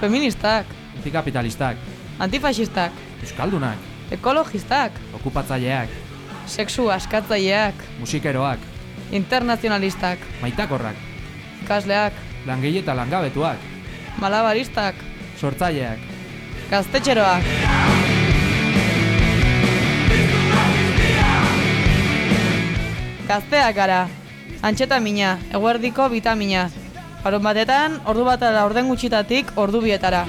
feministak, antikapitalistak, antifasistak, euskaldunak, ekologistak, okupatzaileak, sexu askatzaileak, musikeroak, internazionalistak, maitakorrak, ikasleak, langile eta langabetuak, malabaristak, sortzaileak, gaztetxeroak. Gazteak gara, antxeta mina, eguerdiko bitamina. Harun batetan, ordu bat ala orden gutxitatik ordu bietara.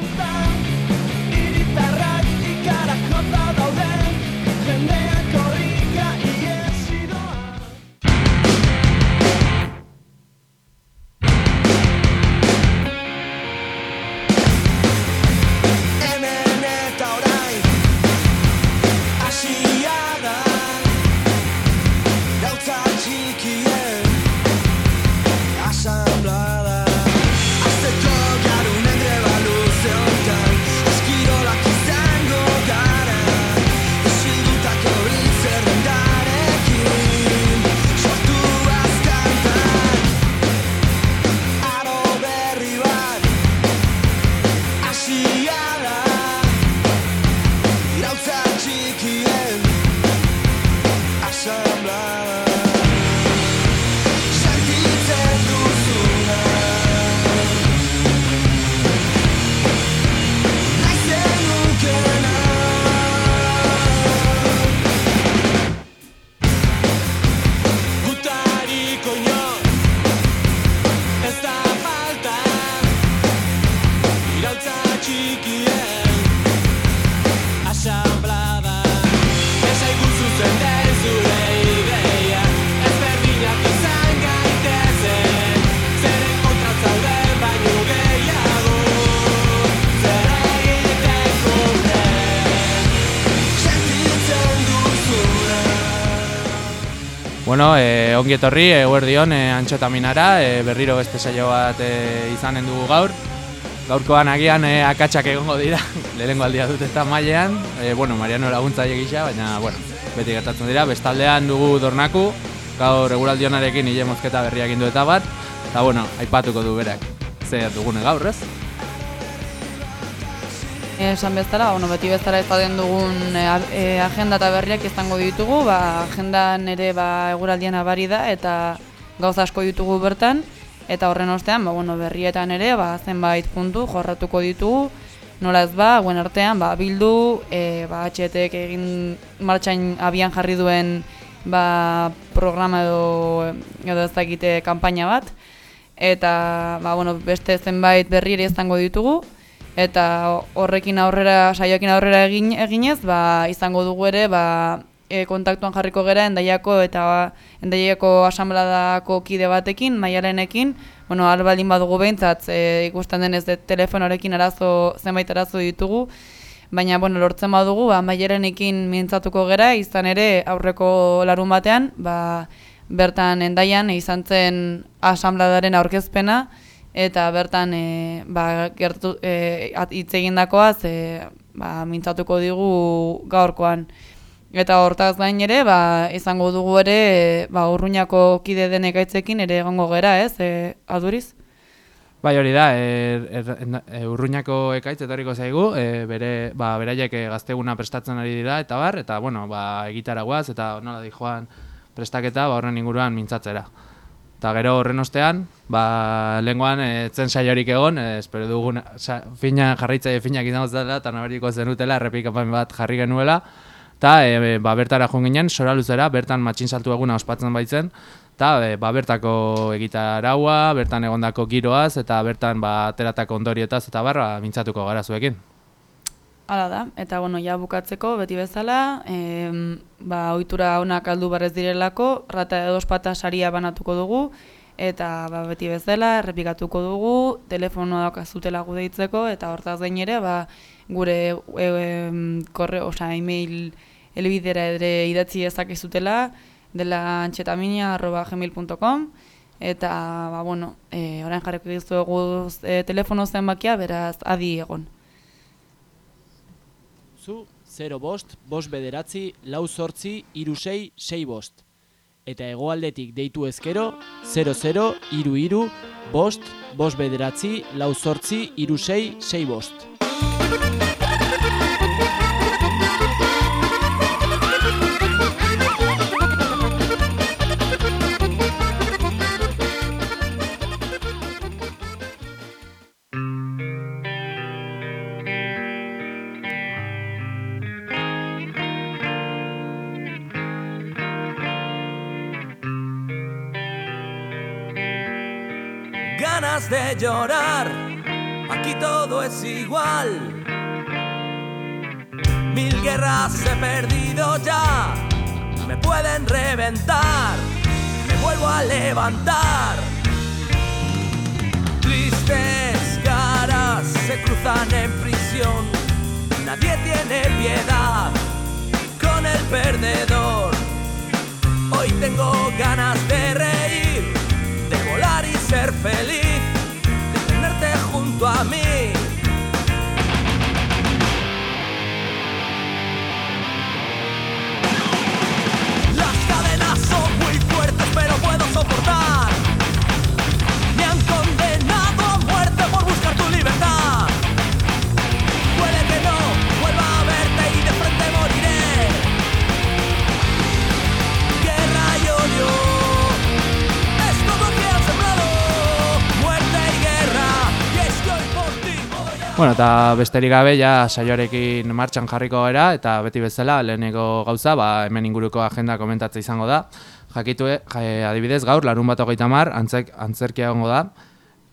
Bueno, e, ongi etorri, eguerdion, e, antxotaminara, e, berriro beste saio bat e, izanen dugu gaur. Gaurkoan agian e, akatsak egongo dira, lehenengo aldia dut eta mailean. E, bueno, Mariano laguntzaile gisa, baina, bueno, beti gertatzen dira. Bestaldean dugu dornaku, gaur eguraldionarekin hile mozketa berriak indu eta bat. Eta, bueno, aipatuko du berak, zer dugune gaur, ez? Esan bezala, bueno, beti bezala izaten dugun e, agenda eta berriak izango ditugu, ba, agendan ere ba, eguraldian abari da eta gauza asko ditugu bertan, eta horren ostean, ba, bueno, berrietan ere, ba, zenbait puntu jorratuko ditugu, nola ez ba, guen artean, ba, bildu, e, ba, HTek egin martxain abian jarri duen ba, programa edo, edo ez dakite kanpaina bat, eta ba, bueno, beste zenbait berri ere izango ditugu, eta horrekin aurrera saioekin aurrera egin eginez ba, izango dugu ere ba, e, kontaktuan jarriko gera endaiako eta endaiako asanbladako kide batekin, maialenekin, bueno, albaldin badugu behintzat e, ikusten denez de telefonorekin arazo zenbait arazo ditugu, baina bueno, lortzen badugu ba, maialenekin mintzatuko gera, izan ere aurreko larun batean, ba, bertan endaian izan zen asanbladaren aurkezpena, eta bertan e, ba, gertu, e, at- hitz egindakoaz e, ba, mintzatuko digu gaurkoan. Eta hortaz gain ere, ba, izango dugu ere, e, ba, urruñako kide den ekaitzekin ere egongo gera, ez, e, aduriz? Bai, hori da, er, er, enda- e, urruñako ekaitz etorriko zaigu, e, bere, ba, beraiek gazteguna prestatzen ari dira, eta bar, eta, bueno, ba, egitara guaz, eta nola di joan prestaketa, ba, horren inguruan mintzatzera. Eta gero horren ostean, ba, lenguan e, zen saiorik egon, e, espero dugun sa, fina jarraitzaile finak izango zela, eta nabariko zenutela, errepikapen bat jarri genuela, eta e, ba, bertara joan ginen, sora luzera, bertan matxin saltu eguna ospatzen baitzen, eta e, ba, bertako egitaraua, bertan egondako giroaz, eta bertan ba, ateratako ondorietaz, eta barra, mintzatuko gara zuekin. Hala da, eta bueno, ja bukatzeko, beti bezala, em, ba, ohitura onak aldu barrez direlako, rata edo pata saria banatuko dugu, eta ba, beti bezala, errepikatuko dugu, telefonoa daukazutela gu deitzeko, eta hortaz gain ere, ba, gure e, em, korre, osea, email elbidera ere idatzi ezakezutela, dela antxetamina.gmail.com, eta, ba, bueno, e, orain jarriko dizuegu e, telefono zenbakia, beraz, adi egon. Zu, 0 bost, bost bederatzi, lau sortzi, iru sei, bost. eta hegoaldetik deitu ezkero 00 iru iru bost, bost bederatzi, lau zortzi, iru sei bost. Llorar, aquí todo es igual. Mil guerras he perdido ya, me pueden reventar, me vuelvo a levantar. Tristes caras se cruzan en prisión, nadie tiene piedad con el perdedor. Hoy tengo ganas de reír, de volar y ser feliz, junto a mí. Bueno, eta besterik gabe ja saioarekin martxan jarriko gara eta beti bezala leheneko gauza, ba, hemen inguruko agenda komentatzea izango da. Jakitu, ja, adibidez, gaur, larun bat hogeita mar, antzek, antzerkia egongo da.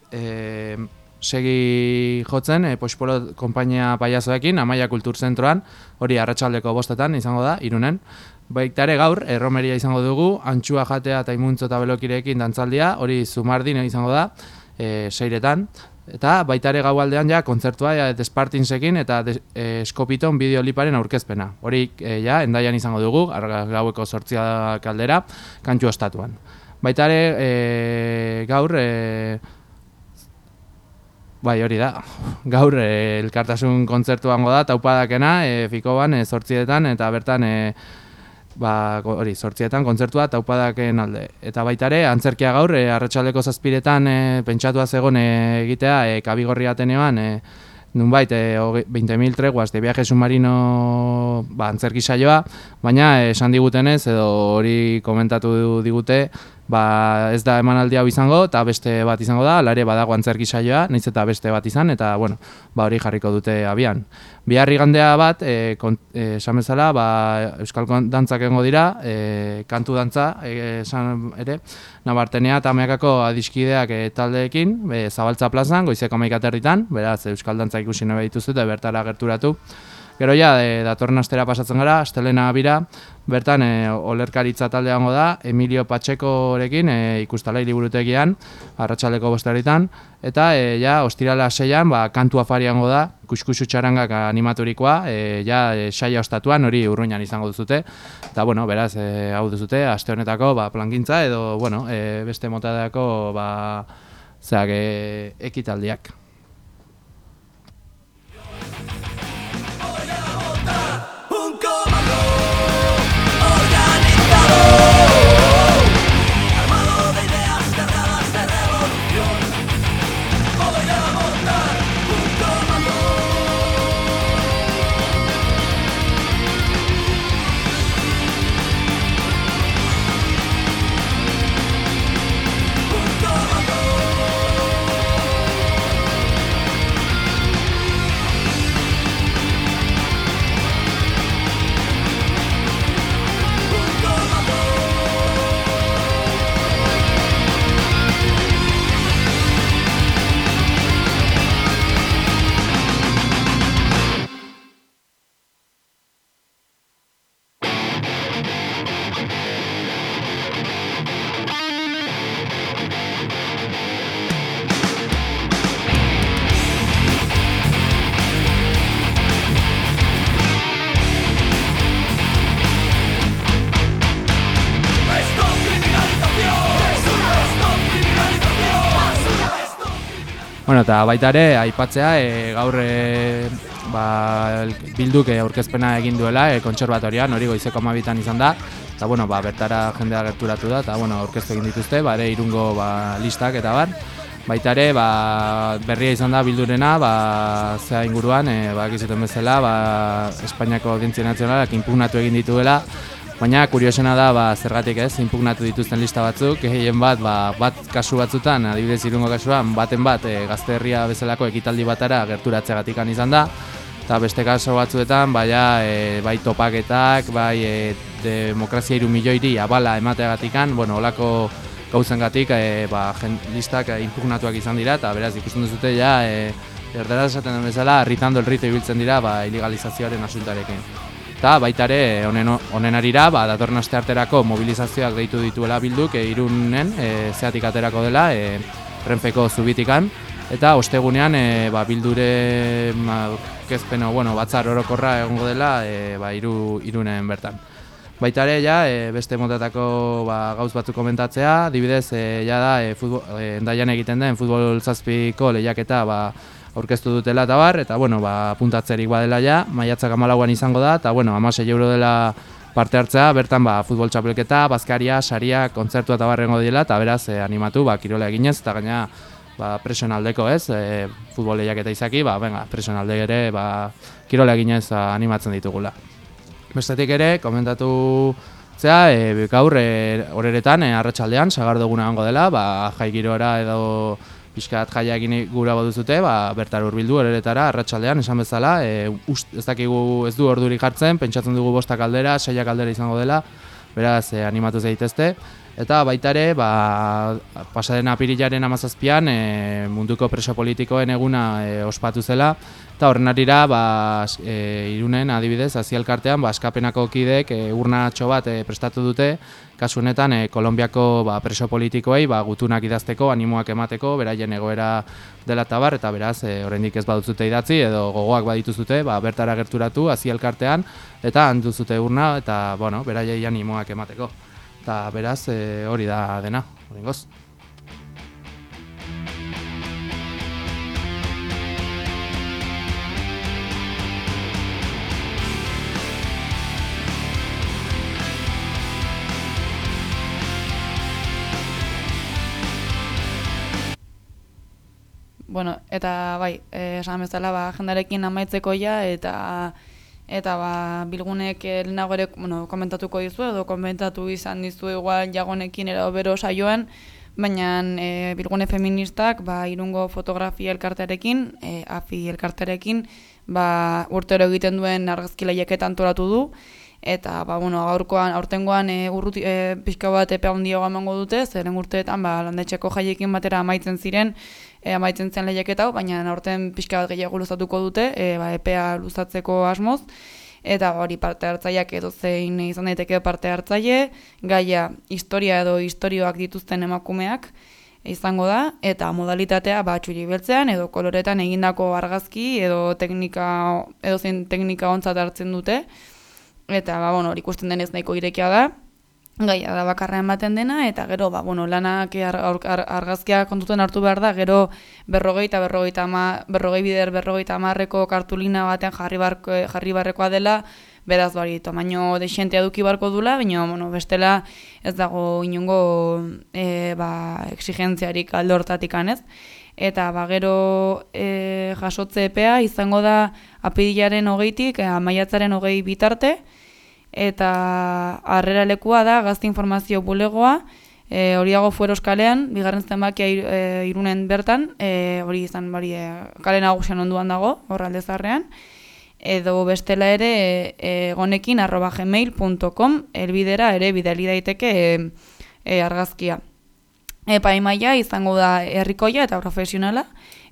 E, segi jotzen, e, Poxpolo konpainia paiazoekin, Amaia Kulturzentroan, hori arratsaldeko bostetan izango da, irunen. Baita ere gaur, erromeria izango dugu, antxua jatea eta imuntzo eta belokirekin dantzaldia, hori zumardin izango da, e, seiretan. Eta baita ere gaualdean ja kontzertua ja, Despartinsekin eta des, e, Eskopiton bideoliparen aurkezpena. Hori e, ja endaian izango dugu, gaueko sortzia kaldera, kantxu ostatuan. Baita ere e, gaur e, Bai, hori da. Gaur e, elkartasun kontzertuango da, taupadakena, e, Fikoban, e, sortzietan, eta bertan, e, ba, hori, sortzietan kontzertua taupadaken alde. Eta baita ere, antzerkia gaur, e, arratsaldeko zazpiretan e, pentsatua zegon e, egitea, e, kabigorri atenean, e, nunbait, e, hoge- 20.000 treguas de viaje submarino ba, antzerki saioa, baina esan digutenez, edo hori komentatu digute, ba, ez da emanaldi hau izango, eta beste bat izango da, lare badago antzerki saioa, naiz eta beste bat izan, eta, bueno, ba, hori jarriko dute abian. Bihar igandea bat, e, kon, e, esan bezala, ba, euskal dantzak egongo dira, e, kantu dantza, esan ere, nabartenea eta meakako adiskideak e, taldeekin, e, zabaltza plazan, goizeko maikaterritan, beraz, euskal dantza ikusi nabe dituzu, eta bertara gerturatu. Gero ja, e, datorren astera pasatzen gara, astelena bira, bertan e, olerkaritza taldeango da, Emilio Patxekorekin e, ikustalai liburutegian, arratsaldeko bostaritan, eta e, ja, ostirala seian, ba, kantu afariango da, kuskusu txarangak animaturikoa, e, ja, e, saia ostatuan, hori urruinan izango duzute, eta, bueno, beraz, e, hau duzute, aste honetako, ba, plangintza, edo, bueno, e, beste motadako, ba, zeak, ekitaldiak. Bueno, eta baita ere, aipatzea, e, gaur e, ba, bilduk e, aurkezpena egin duela e, kontserbatorian, hori goizeko amabitan izan da, Eta, bueno, ba, bertara jendea gerturatu da, eta, bueno, orkestu egin dituzte, ba, ere irungo ba, listak eta bar. Baita ere, ba, berria izan da bildurena, ba, zea inguruan, e, ba, bezala, ba, Espainiako Audientzia Nazionalak impugnatu egin dituela, baina kuriosena da, ba, zergatik ez, impugnatu dituzten lista batzuk, gehien bat, ba, bat kasu batzutan, adibidez irungo kasuan, baten bat, e, gazte herria bezalako ekitaldi batara gerturatzeagatik izan da, eta beste kaso batzuetan baia e, bai topaketak, bai e, demokrazia iru milioiri abala emateagatikan, bueno, olako gauzengatik e, ba, listak e, impugnatuak izan dira, eta beraz ikusten duzute ja, e, erdera esaten den bezala, ritando el rito ibiltzen dira ba, ilegalizazioaren asuntarekin. Eta baita ere, honen, arira, ba, datorren aste arterako mobilizazioak deitu dituela bilduk, e, irunen, e, zeatik aterako dela, e, renpeko zubitikan, eta ostegunean e, ba, bildure ma, kezpeno, bueno, batzar orokorra egongo dela e, ba, iru, irunen bertan. Baita ere, ja, e, beste motatako ba, gauz batzu komentatzea, dibidez, e, ja da, e, futbol, e, egiten den futbol zazpiko lehiaketa ba, aurkeztu dutela eta bar, eta bueno, ba, puntatzerik badela ja, maiatzak amalauan izango da, eta bueno, amasei euro dela parte hartzea, bertan ba, futbol txapelketa, bazkaria, saria, kontzertu eta barrengo dela, eta beraz, e, animatu, ba, kirola eginez, eta gaina, ba, presionaldeko ez, e, futbol eta izaki, ba, venga, presionalde ere, ba, kirola eginez animatzen ditugula. Bestetik ere, komentatu zea, e, gaur e, horeretan, e, arratsaldean sagardoguna egongo dela, ba, jai girora edo pixkat jaia egin gura baduzute, ba, bertar urbildu horeretara, arratsaldean esan bezala, e, ust, ez dakigu ez du ordurik jartzen, pentsatzen dugu bostak aldera, seiak aldera izango dela, beraz, e, animatu zaitezte. Eta baita ere, ba, pasaden apirilaren amazazpian e, munduko preso politikoen eguna e, ospatu zela. Eta horren arira, ba, e, irunen adibidez, azialkartean, ba, eskapenako kidek e, urna bat e, prestatu dute. Kasu honetan, e, Kolombiako ba, preso politikoei ba, gutunak idazteko, animuak emateko, beraien egoera dela tabar, eta beraz, e, oraindik ez badutzute idatzi, edo gogoak badituzute, ba, bertara gerturatu azialkartean, eta handuzute urna, eta bueno, beraiei animuak emateko eta beraz e, hori da dena, hori goz. Bueno, eta bai, eh, esan bezala ba, jendarekin amaitzeko ja, eta eta ba, bilgunek lehenago ere bueno, komentatuko dizu edo komentatu izan dizu igual jagonekin edo bero saioan, baina e, bilgune feministak ba, irungo fotografia elkartearekin, e, afi elkartearekin, ba, urtero egiten duen argazkileiaketan antolatu du, eta ba, bueno, gaurkoan, aurtengoan e, urruti, e, pixka bat epe handiago emango dute, zeren urteetan ba, landetxeko jaiekin batera amaitzen ziren, e, amaitzen zen lehiaketa, baina aurten pixka bat gehiago luzatuko dute, e, ba, epea luzatzeko asmoz, eta hori parte hartzaileak edo zein izan daiteke parte hartzaile, gaia historia edo historioak dituzten emakumeak izango da, eta modalitatea ba, txuri beltzean edo koloretan egindako argazki edo teknika, edo zein teknika ontzat hartzen dute, eta ba, bueno, hori ikusten denez nahiko irekia da, gaia da bakarra ematen dena, eta gero, ba, bueno, lanak ar, ar, argazkia kontuten hartu behar da, gero berrogeita, berrogeita ama, berrogei bider, berrogeita amarreko kartulina batean jarri, barko, jarri barrekoa dela, beraz bari, tamaino deixentea duki barko dula, baina, bueno, bestela ez dago inungo e, ba, exigentziarik alde hortatik anez. Eta ba, gero e, jasotze epea izango da apidilaren hogeitik, e, amaiatzaren hogei bitarte, eta harrera lekua da gazte informazio bulegoa, e, hori dago fuero eskalean, bigarren zenbakia e, irunen bertan, e, hori izan bari e, kale nagusian onduan dago, horralde zarrean, edo bestela ere egonekin arroba gmail.com elbidera ere bidali daiteke e, e, argazkia. Epa imaia izango da herrikoia eta profesionala,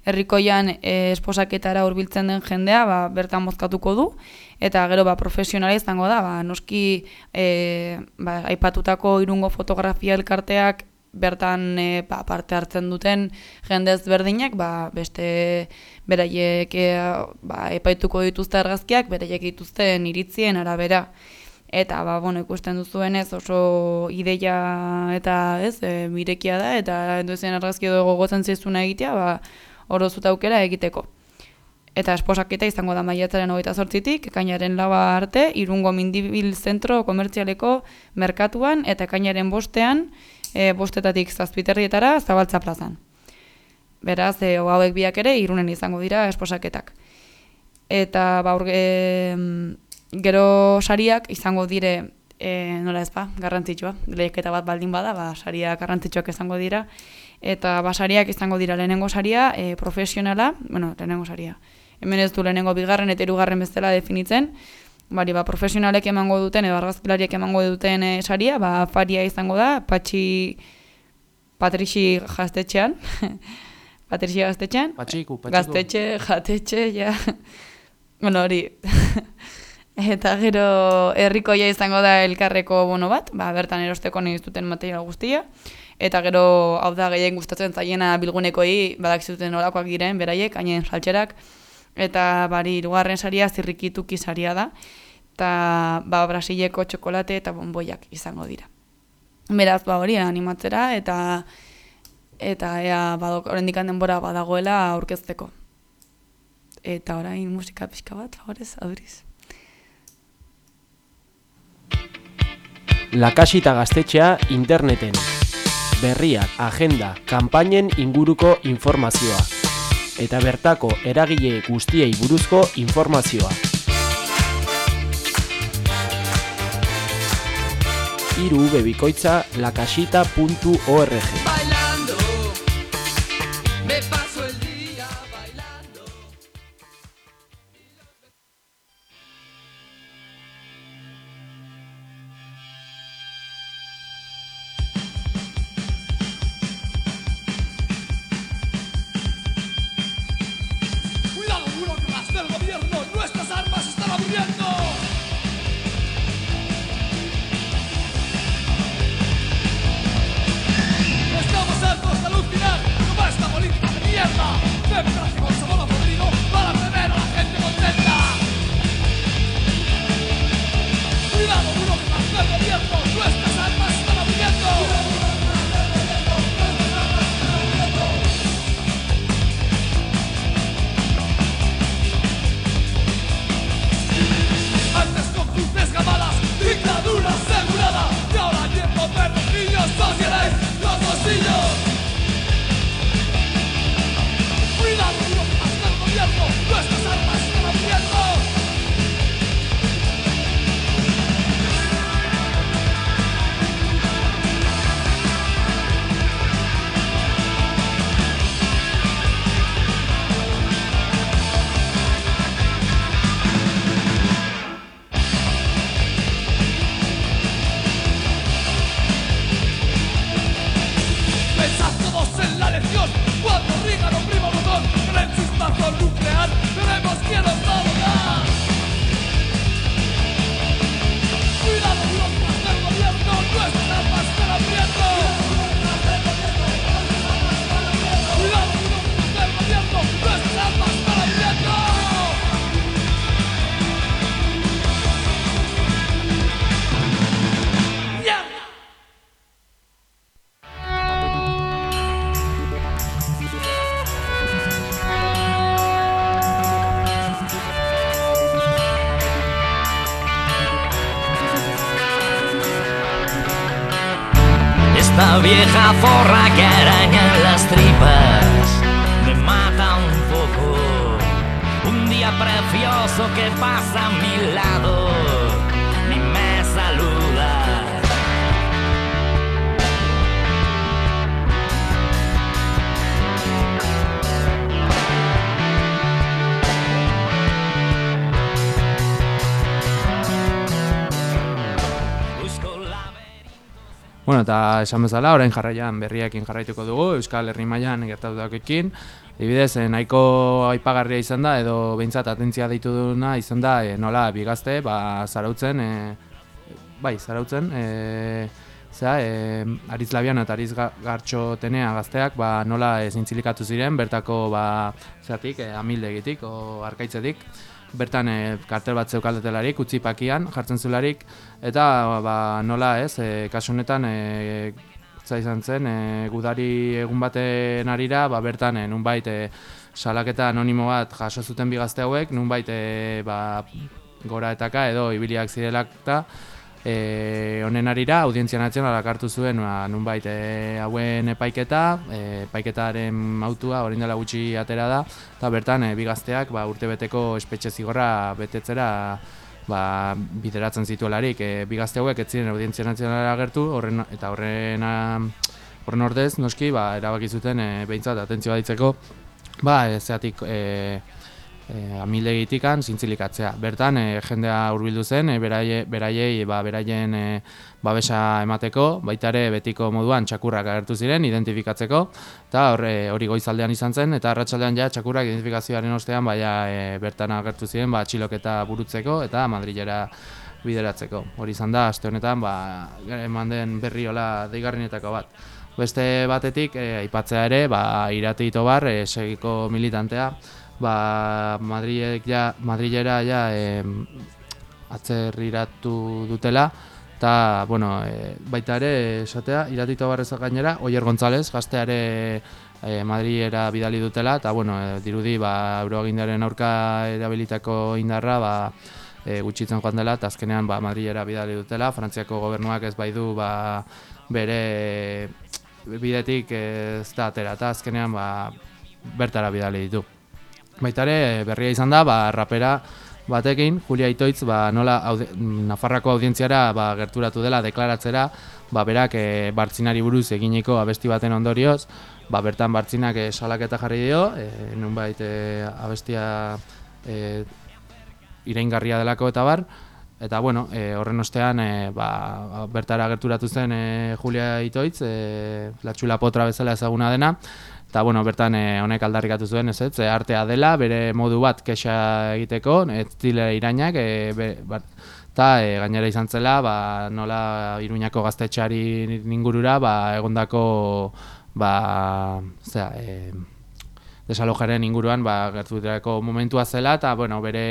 herrikoian e, esposaketara hurbiltzen den jendea ba, bertan mozkatuko du, eta gero ba, profesionala izango da, ba, noski e, ba, aipatutako irungo fotografia elkarteak bertan e, ba, parte hartzen duten jendez berdinak, ba, beste beraiek e, ba, epaituko dituzte argazkiak, beraiek dituzten iritzien arabera. Eta ba, bueno, ikusten duzuenez oso ideia eta ez, e, mirekia da, eta enduzen argazki edo gogotzen zizuna egitea, ba, oro aukera egiteko. Eta esposaketa izango da maiatzaren hogeita zortzitik, ekainaren laua arte, irungo mindibil zentro komertzialeko merkatuan, eta ekainaren bostean, e, bostetatik zazpiterrietara zabaltza plazan. Beraz, e, hauek biak ere, irunen izango dira esposaketak. Eta, ba, e, gero sariak izango dire, e, nola ez ba, garrantzitsua, leheketa bat baldin bada, ba, sariak garrantzitsuak izango dira, eta basariak izango dira lehenengo saria, e, profesionala, bueno, lehenengo saria, hemen ez du lehenengo bigarren eta hirugarren bezala definitzen, bari, ba, profesionalek emango duten, edo argazkilariek emango duten e, saria, ba, faria izango da, patxi, patrixi jaztetxean, patrixi gaztetxean, Patxiku, patxiku. gaztetxe, jatetxe, ja, bueno, hori, eta gero herrikoia izango da elkarreko bono bat, ba, bertan erosteko nahi duten material guztia, eta gero hau da gehien gustatzen zaiena bilgunekoi badakizuten olakoak diren, beraiek, hainen saltxerak, eta bari hirugarren saria zirrikituki saria da eta ba Brasileko txokolate eta bonboiak izango dira. Beraz ba hori animatzera eta eta ea badok oraindik denbora badagoela aurkezteko. Eta orain musika pixka bat, favorez, aduriz. Lakasita gaztetxea interneten. Berriak, agenda, kanpainen inguruko informazioa. Eta bertako eragile guztiei buruzko informazioa. Iru bebikoitza lakasita.org fora esan bezala, orain jarraian berriakin jarraituko dugu, Euskal Herri mailan gertatutakoekin. Adibidez, eh, nahiko aipagarria izan da, edo behintzat atentzia deitu duna izan da, eh, nola bigazte, ba, zarautzen, eh, bai, zarautzen, eh, zera, eh, Ariz Labian eta Ariz Ga- Gartxo Tenea gazteak, ba, nola eh, zintzilikatu ziren, bertako, ba, zeratik, eh, amildegitik, o arkaitzetik, bertan e, kartel bat zeukaldetelarik, utzipakian jartzen zularik, eta ba, nola ez, e, kasu honetan e, za izan zen, e, gudari egun baten arira, ba, bertan e, nunbait e, salaketa anonimo bat jaso zuten bi gazte hauek, nunbait e, ba, gora etaka edo ibiliak zirelak eta e, honen arira audientzia nazionalak hartu zuen ba, nunbait e, hauen epaiketa, e, epaiketaren autua orain dela gutxi atera da, eta bertan e, bi gazteak ba, urtebeteko espetxe zigorra betetzera ba, bideratzen zituelarik. E, bi gazte hauek ez ziren audientzia nazionala agertu, horren, eta horren horren ordez, noski, ba, erabaki zuten e, behintzat atentzioa ditzeko, ba, e, zeatik e, e, amildegitikan zintzilikatzea. Bertan, e, jendea hurbildu zen, e, beraie, beraiei, ba, beraien e, babesa emateko, baita ere betiko moduan txakurrak agertu ziren, identifikatzeko, eta hori goizaldean izan zen, eta arratsaldean ja txakurrak identifikazioaren ostean, baina e, bertan agertu ziren, ba, txiloketa burutzeko, eta Madrilera bideratzeko. Hori izan da, aste honetan, ba, eman den berriola deigarrinetako bat. Beste batetik, e, aipatzea ere, ba, irate bar, e, segiko militantea, ba, Madrilek ja, Madrilera ja e, atzerriratu dutela, eta, bueno, e, baita ere, esatea, iratito barrezak gainera, Oier González, gazteare e, Madrilera bidali dutela, eta, bueno, e, dirudi, ba, euroagindaren aurka erabilitako indarra, ba, e, gutxitzen joan dela, eta azkenean, ba, Madrilera bidali dutela, Frantziako gobernuak ez bai du, ba, bere bidetik ez da atera, eta azkenean, ba, bertara bidali ditu. Baitare berria izan da, ba, rapera batekin, Julia Itoitz, ba, nola aude, Nafarrako audientziara ba, gerturatu dela deklaratzera, ba, berak e, bartzinari buruz eginiko abesti baten ondorioz, ba, bertan bartzinak e, salaketa jarri dio, e, nunbait e, abestia e, iraingarria delako eta bar, eta bueno, e, horren ostean e, ba, bertara gerturatu zen e, Julia Itoitz, e, latxula potra bezala ezaguna dena, Eta, bueno, bertan eh, honek aldarrikatu zuen, ez ez, artea dela, bere modu bat kexa egiteko, ez dile irainak, e, eta e, gainera izan zela, ba, nola iruñako gaztetxari ningurura, ba, egondako, ba, zera, e, desalojaren inguruan, ba, gertuterako momentua zela, eta, bueno, bere,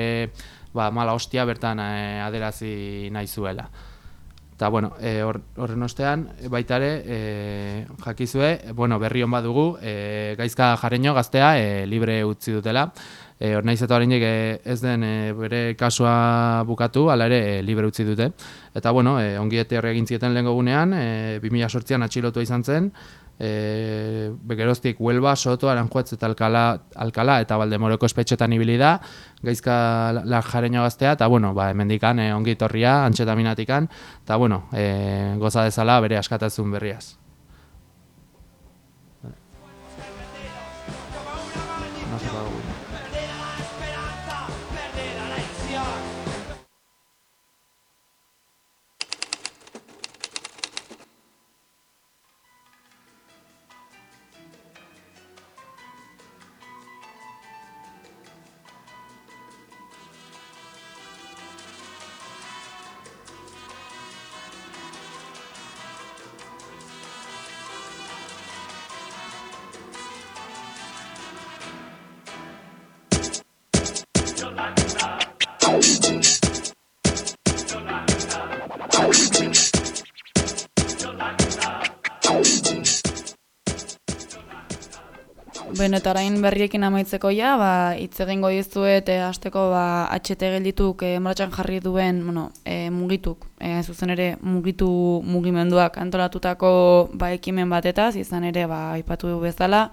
ba, mala hostia bertan e, aderazi nahi zuela. Eta, bueno, e, horren ostean, baita ere, e, jakizue, bueno, berri hon badugu, e, gaizka jareño gaztea e, libre utzi dutela. E, hor nahiz eta ez den e, bere kasua bukatu, ala ere e, libre utzi dute. Eta, bueno, e, ongiete horre egin zieten lehen gogunean, e, 2008an atxilotu izan zen, e, begeroztik Huelva, Soto, Aranjuetz eta Alkala, Alkala eta Baldemoroko espetxetan ibili da, gaizka la jareño gaztea, eta bueno, ba, emendikan e, ongi torria, antxetaminatikan, eta bueno, e, goza dezala bere askatazun berriaz. Benetarain berriekin amaitzeko ja, ba, hitz egingo dizuet e, hasteko ba, HT geldituk e, martxan jarri duen, bueno, e, mugituk, e, zuzen ere mugitu mugimenduak antolatutako ba, ekimen batetaz, izan ere ba, aipatu du bezala,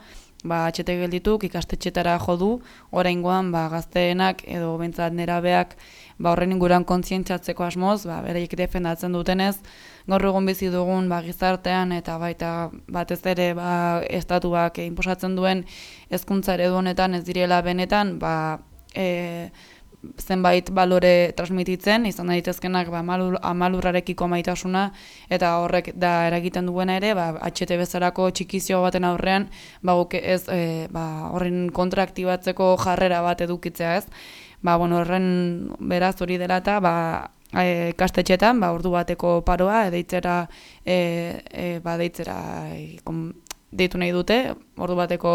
ba, HT geldituk ikastetxetara jo du, oraingoan ba, gazteenak edo bentsat nerabeak ba, horren inguruan kontzientzatzeko asmoz, ba, bereik defendatzen dutenez, gaur egun bizi dugun ba, gizartean eta baita batez ere ba, estatuak inposatzen duen hezkuntza eredu honetan ez direla benetan ba, e, zenbait balore transmititzen, izan daitezkenak ba, amalurrarekiko maitasuna eta horrek da eragiten duena ere, ba, HT bezalako txikizio baten aurrean ba, ez, e, ba, horren kontraktibatzeko jarrera bat edukitzea ez. Ba, bueno, horren beraz hori dela eta ba, e, kastetxetan, ba, ordu bateko paroa, edeitzera, e, e, ba, deitzera, e, kom, deitu nahi dute, ordu bateko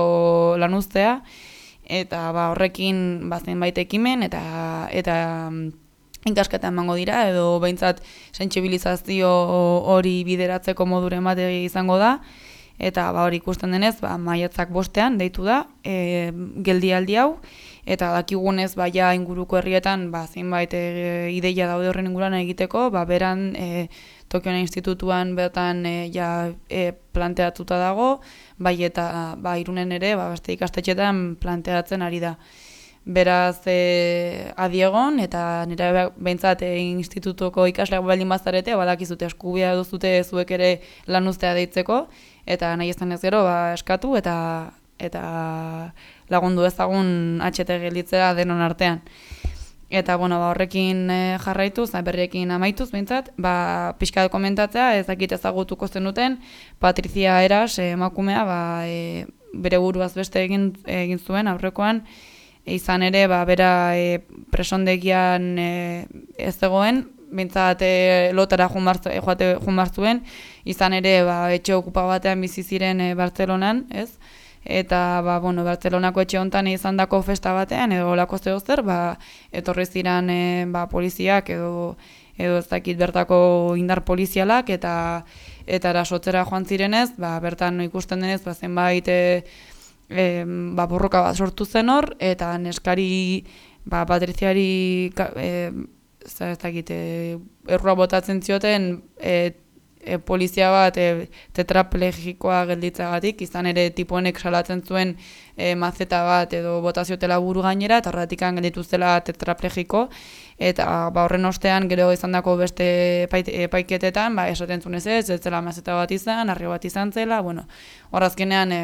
lanuztea, eta ba, horrekin bazen baita ekimen, eta, eta mm, inkasketa emango dira, edo behintzat sentsibilizazio hori bideratzeko modure emate izango da, eta ba hori ikusten denez, ba maiatzak bostean deitu da, e, geldialdi hau eta dakigunez ba ja inguruko herrietan ba zeinbait e, ideia daude horren inguruan egiteko, ba beran e, Tokiona institutuan bertan e, ja e, planteatuta dago, bai eta ba irunen ere ba beste ikastetxetan planteatzen ari da. Beraz, e, adiegon, eta nire behintzat e, institutuko ikasleak baldin bazarete, badakizute eskubia duzute zuek ere lan ustea deitzeko, eta nahi ez gero, ba, eskatu, eta eta lagundu ezagun HT gelditzera denon artean. Eta, bueno, ba, horrekin e, jarraituz, berriekin amaituz, behintzat, ba, pixka komentatzea, ez dakit ezagutuko zen duten, Patrizia Eras, emakumea, ba, e, bere buruaz beste egin, egin zuen, aurrekoan, izan ere, ba, bera e, presondegian e, ez zegoen, bintzat e, lotara e, joate junbartzuen, izan ere, ba, etxe okupa batean bizi ziren e, Bartzelonan, ez? Eta, ba, bueno, Bartzelonako etxe hontan izan dako festa batean, edo lako zeo zer, ba, etorri ziren e, ba, poliziak, edo, edo ez dakit bertako indar polizialak, eta eta erasotzera joan zirenez, ba, bertan ikusten denez, ba, zenbait, e, e, ba, borroka bat sortu zen hor, eta neskari ba, patriziari e, ez dakit, e, errua botatzen zioten e, e, polizia bat e, tetraplegikoa gelditzagatik, izan ere tipo honek salatzen zuen e, mazeta bat edo botaziotela buru gainera, eta horretik gelditu zela tetraplegiko, eta ba, horren ostean gero izan dako beste epaiketetan, ba, esaten zuen ez ez, zela mazeta bat izan, arri bat izan zela, bueno, horazkenean e,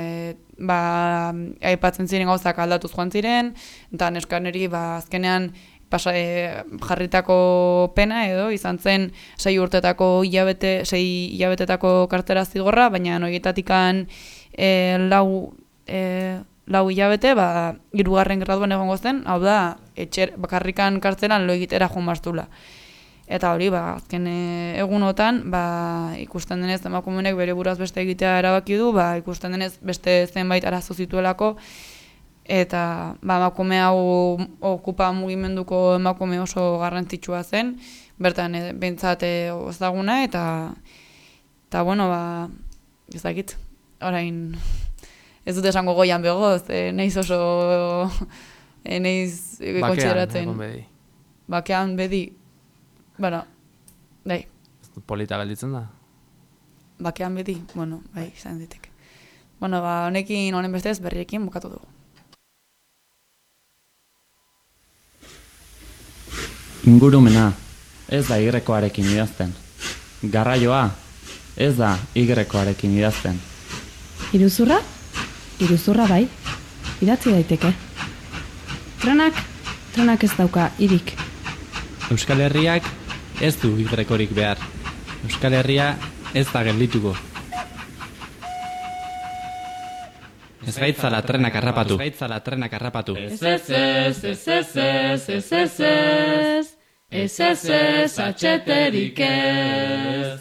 ba, aipatzen ziren gauzak aldatuz joan ziren, eta neskaneri ba, azkenean pasa, e, jarritako pena edo izan zen sei urtetako hilabete, sei hilabetetako kartera zigorra, baina noietatikan e, lau, e, lau hilabete, ba, irugarren graduan egongo zen, hau da, etxer, bakarrikan kartzelan lo egitera joan Eta hori, ba, azken egunotan, ba, ikusten denez, emakumenek bere buraz beste egitea erabaki du, ba, ikusten denez beste zenbait arazo zituelako, eta ba, emakume hau okupa mugimenduko emakume oso garrantzitsua zen, bertan e, bentsate ozaguna, eta eta bueno, ba, ezakit, orain ez dut esango goian begoz, e, neiz oso e, neiz e, kontsideratzen. bedi. Bakean bedi, bueno, bai. Polita galditzen da? Bakean bedi, bueno, bai, izan ditek. Bueno, ba, honekin, honen bestez, berriekin bukatu dugu. Ingurumena, ez da igrekoarekin idazten. Garraioa, ez da igrekoarekin idazten. Iruzurra? Iruzurra bai, idatzi daiteke. Trenak, trenak ez dauka irik. Euskal Herriak ez du igrekorik behar. Euskal Herria ez da geldituko. Ez gaitzala trenak harrapatu. Ez gaitzala trenak harrapatu. Ez ez ez, ez ez ez, ez ez ez. Ez ez ez atxeterik ez.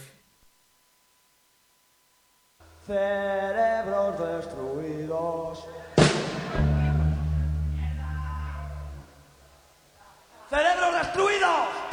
Cerebros destruidos. Cerebros destruidos.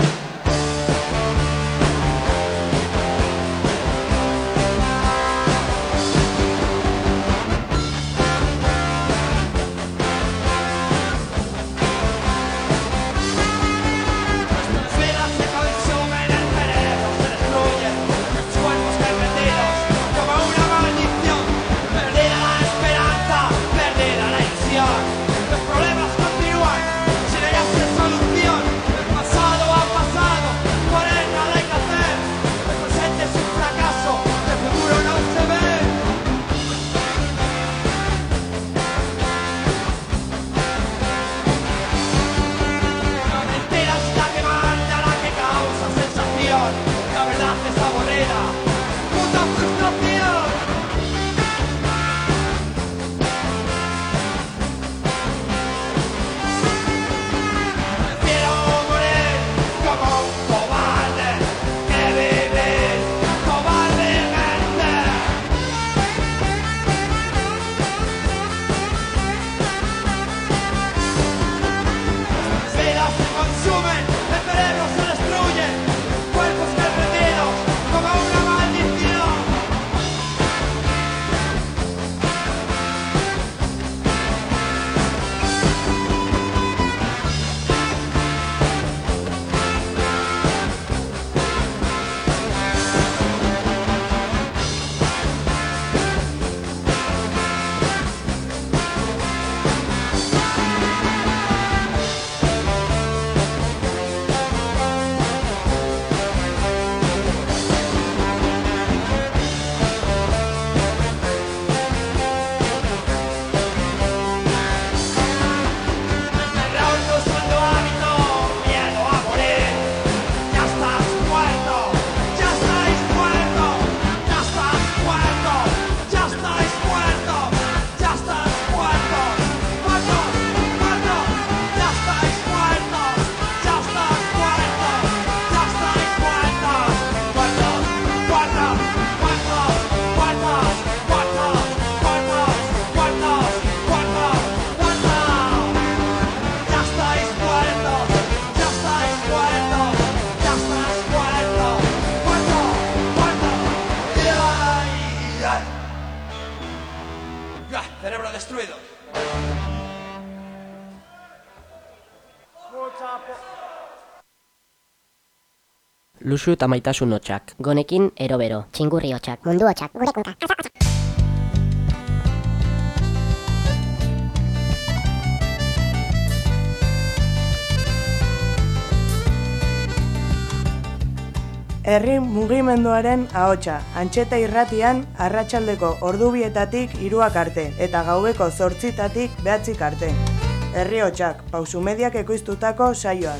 Luxu eta maitasun hotxak. Gonekin erobero. Txingurri hotxak. Mundu hotxak. Gure kunka. Herri mugimenduaren ahotsa, antxeta irratian arratsaldeko ordubietatik hiruak arte eta gaubeko zortzitatik behatzik arte. Herri hotxak, pausu mediak ekoiztutako saioak.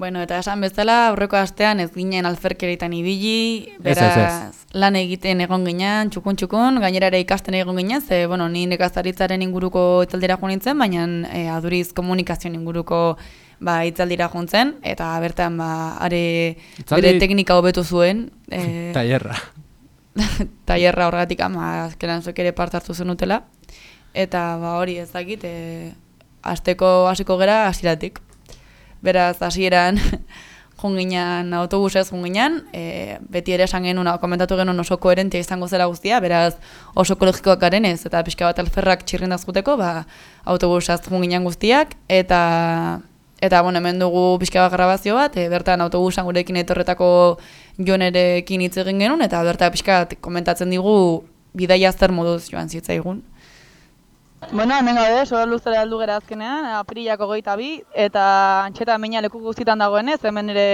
Bueno, eta esan bezala, aurreko astean ez ginen alferkeretan ibili, Ez, beraz, ez, lan egiten egon ginen, txukun txukun, gainera ere ikasten egon ginen, ze, bueno, ni nekazaritzaren inguruko itzaldira joan nintzen, baina e, aduriz komunikazioen inguruko ba, itzaldira juntzen, eta bertan, ba, are Itzaldi- bere teknika hobetu zuen, e, Tailerra. tailerra horregatik ama azkenan zuek ere parte hartu zenutela. Eta ba hori ez dakit, e, asteko hasiko gera hasieratik. Beraz, hasieran joan ginen autobusez joan ginen, e, beti ere esan genuen, komentatu genuen oso koherentia izango zela guztia, beraz oso ekologikoak garenez, eta pixka bat alferrak txirrindaz guteko, ba, autobusaz joan ginen guztiak, eta Eta, bueno, hemen dugu pixka bat grabazio bat, e, bertan autobusan gurekin etorretako jonerekin hitz egin genuen, eta bertan pixka komentatzen digu bidaia zer moduz joan zitzaigun. Bueno, hemen gaude, soro luzera heldu gera azkenean, apirilako goita bi, eta antxeta meina leku guztitan dagoenez, hemen ere,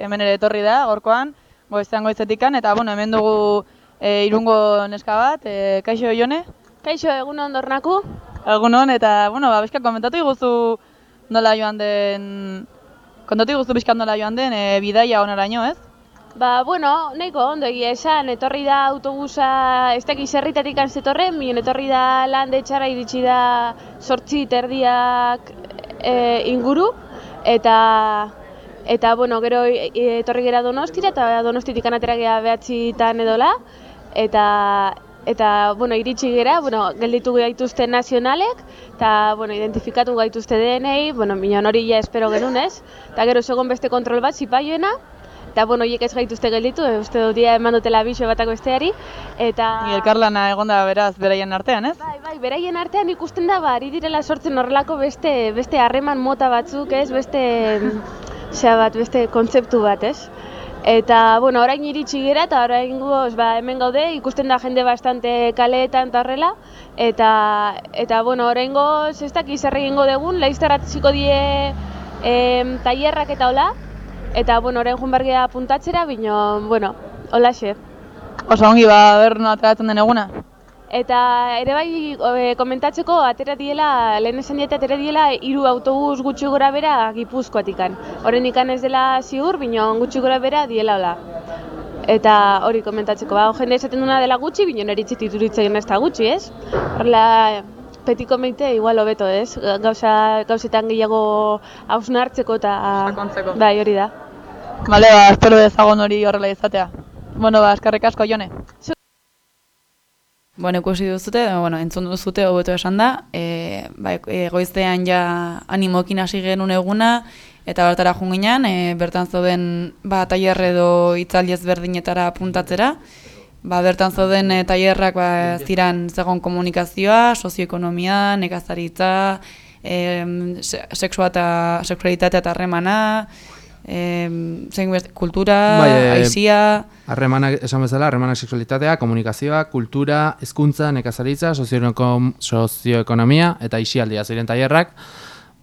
hemen ere etorri da, gorkoan, goizean goizetikan, eta bueno, hemen dugu e, irungo neska bat, e, kaixo jone? Kaixo, egun ondornaku. Egun hon, eta, bueno, ba, bizka komentatu iguzu nola joan den, kontatu iguzu bizka nola joan den, e, bidaia onaraino, ez? Ba, bueno, nahiko ondo egia esan, etorri da autobusa, ez dakiz herritatik zetorren, miren etorri da lande txara iritsi da sortzi terdiak e, inguru, eta eta bueno, gero e, etorri gera donostira, eta donostitik atera gera behatzitan edola, eta eta bueno, iritsi gera, bueno, gelditu gaituzte nazionalek, eta bueno, identifikatu gaituzte denei, bueno, minon hori ja espero genuen ez, eta gero segon beste kontrol bat zipaioena, eta bueno, hiek ez gaituzte gelditu, e, uste dut dia eman dutela biso batako besteari, eta... Ni elkarlana egonda beraz beraien artean, ez? Bai, bai, beraien artean ikusten da, ba, ari direla sortzen horrelako beste, beste harreman mota batzuk, ez, beste, osea bat, beste kontzeptu bat, ez? Eta, bueno, orain iritsi gera eta orain goz, ba, hemen gaude, ikusten da jende bastante kaleetan eta horrela. Eta, eta bueno, orain goz, ez dakiz zer egingo dugun, laizterratziko die em, tailerrak eta hola. Eta, bueno, orain joan bergea puntatzera, bino, bueno, hola xe. Oso ongi, ba, ber no ateratzen den eguna. Eta ere bai e, komentatzeko atera diela, lehen esan diete atera diela hiru autobus gutxi gora bera Gipuzkoatikan. Horren ikan ez dela ziur, bino gutxi gora bera diela hola. Eta hori komentatzeko, ba, jende esaten duna dela gutxi, bino nire txitituritzen ez da gutxi, ez? Horrela, petiko meite igual hobeto, ez? Gauza, gauzetan gehiago hausnartzeko eta... Sakontzeko. Bai, hori da. Bale, ba, espero dezagon hori horrela izatea. Bueno, ba, eskarrik asko, Jone. Bueno, ikusi duzute, bueno, entzun duzute hobeto esan da, e, ba, e, goiztean ja animokin hasi genuen eguna, eta bertara joan ginen, e, bertan zauden ba, tailer edo hitzaldi ezberdinetara puntatzera, ba, bertan zauden e, tailerrak ba, ziran zegon komunikazioa, sozioekonomia, nekazaritza, e, se, sexua eta sexualitatea eta harremana, e, zein kultura, Bai, e, aisia, Harremanak, esan bezala, harremanak seksualitatea, komunikazioa, kultura, hezkuntza, nekazaritza, sozioeko- sozioekonomia eta isialdia ziren tailerrak.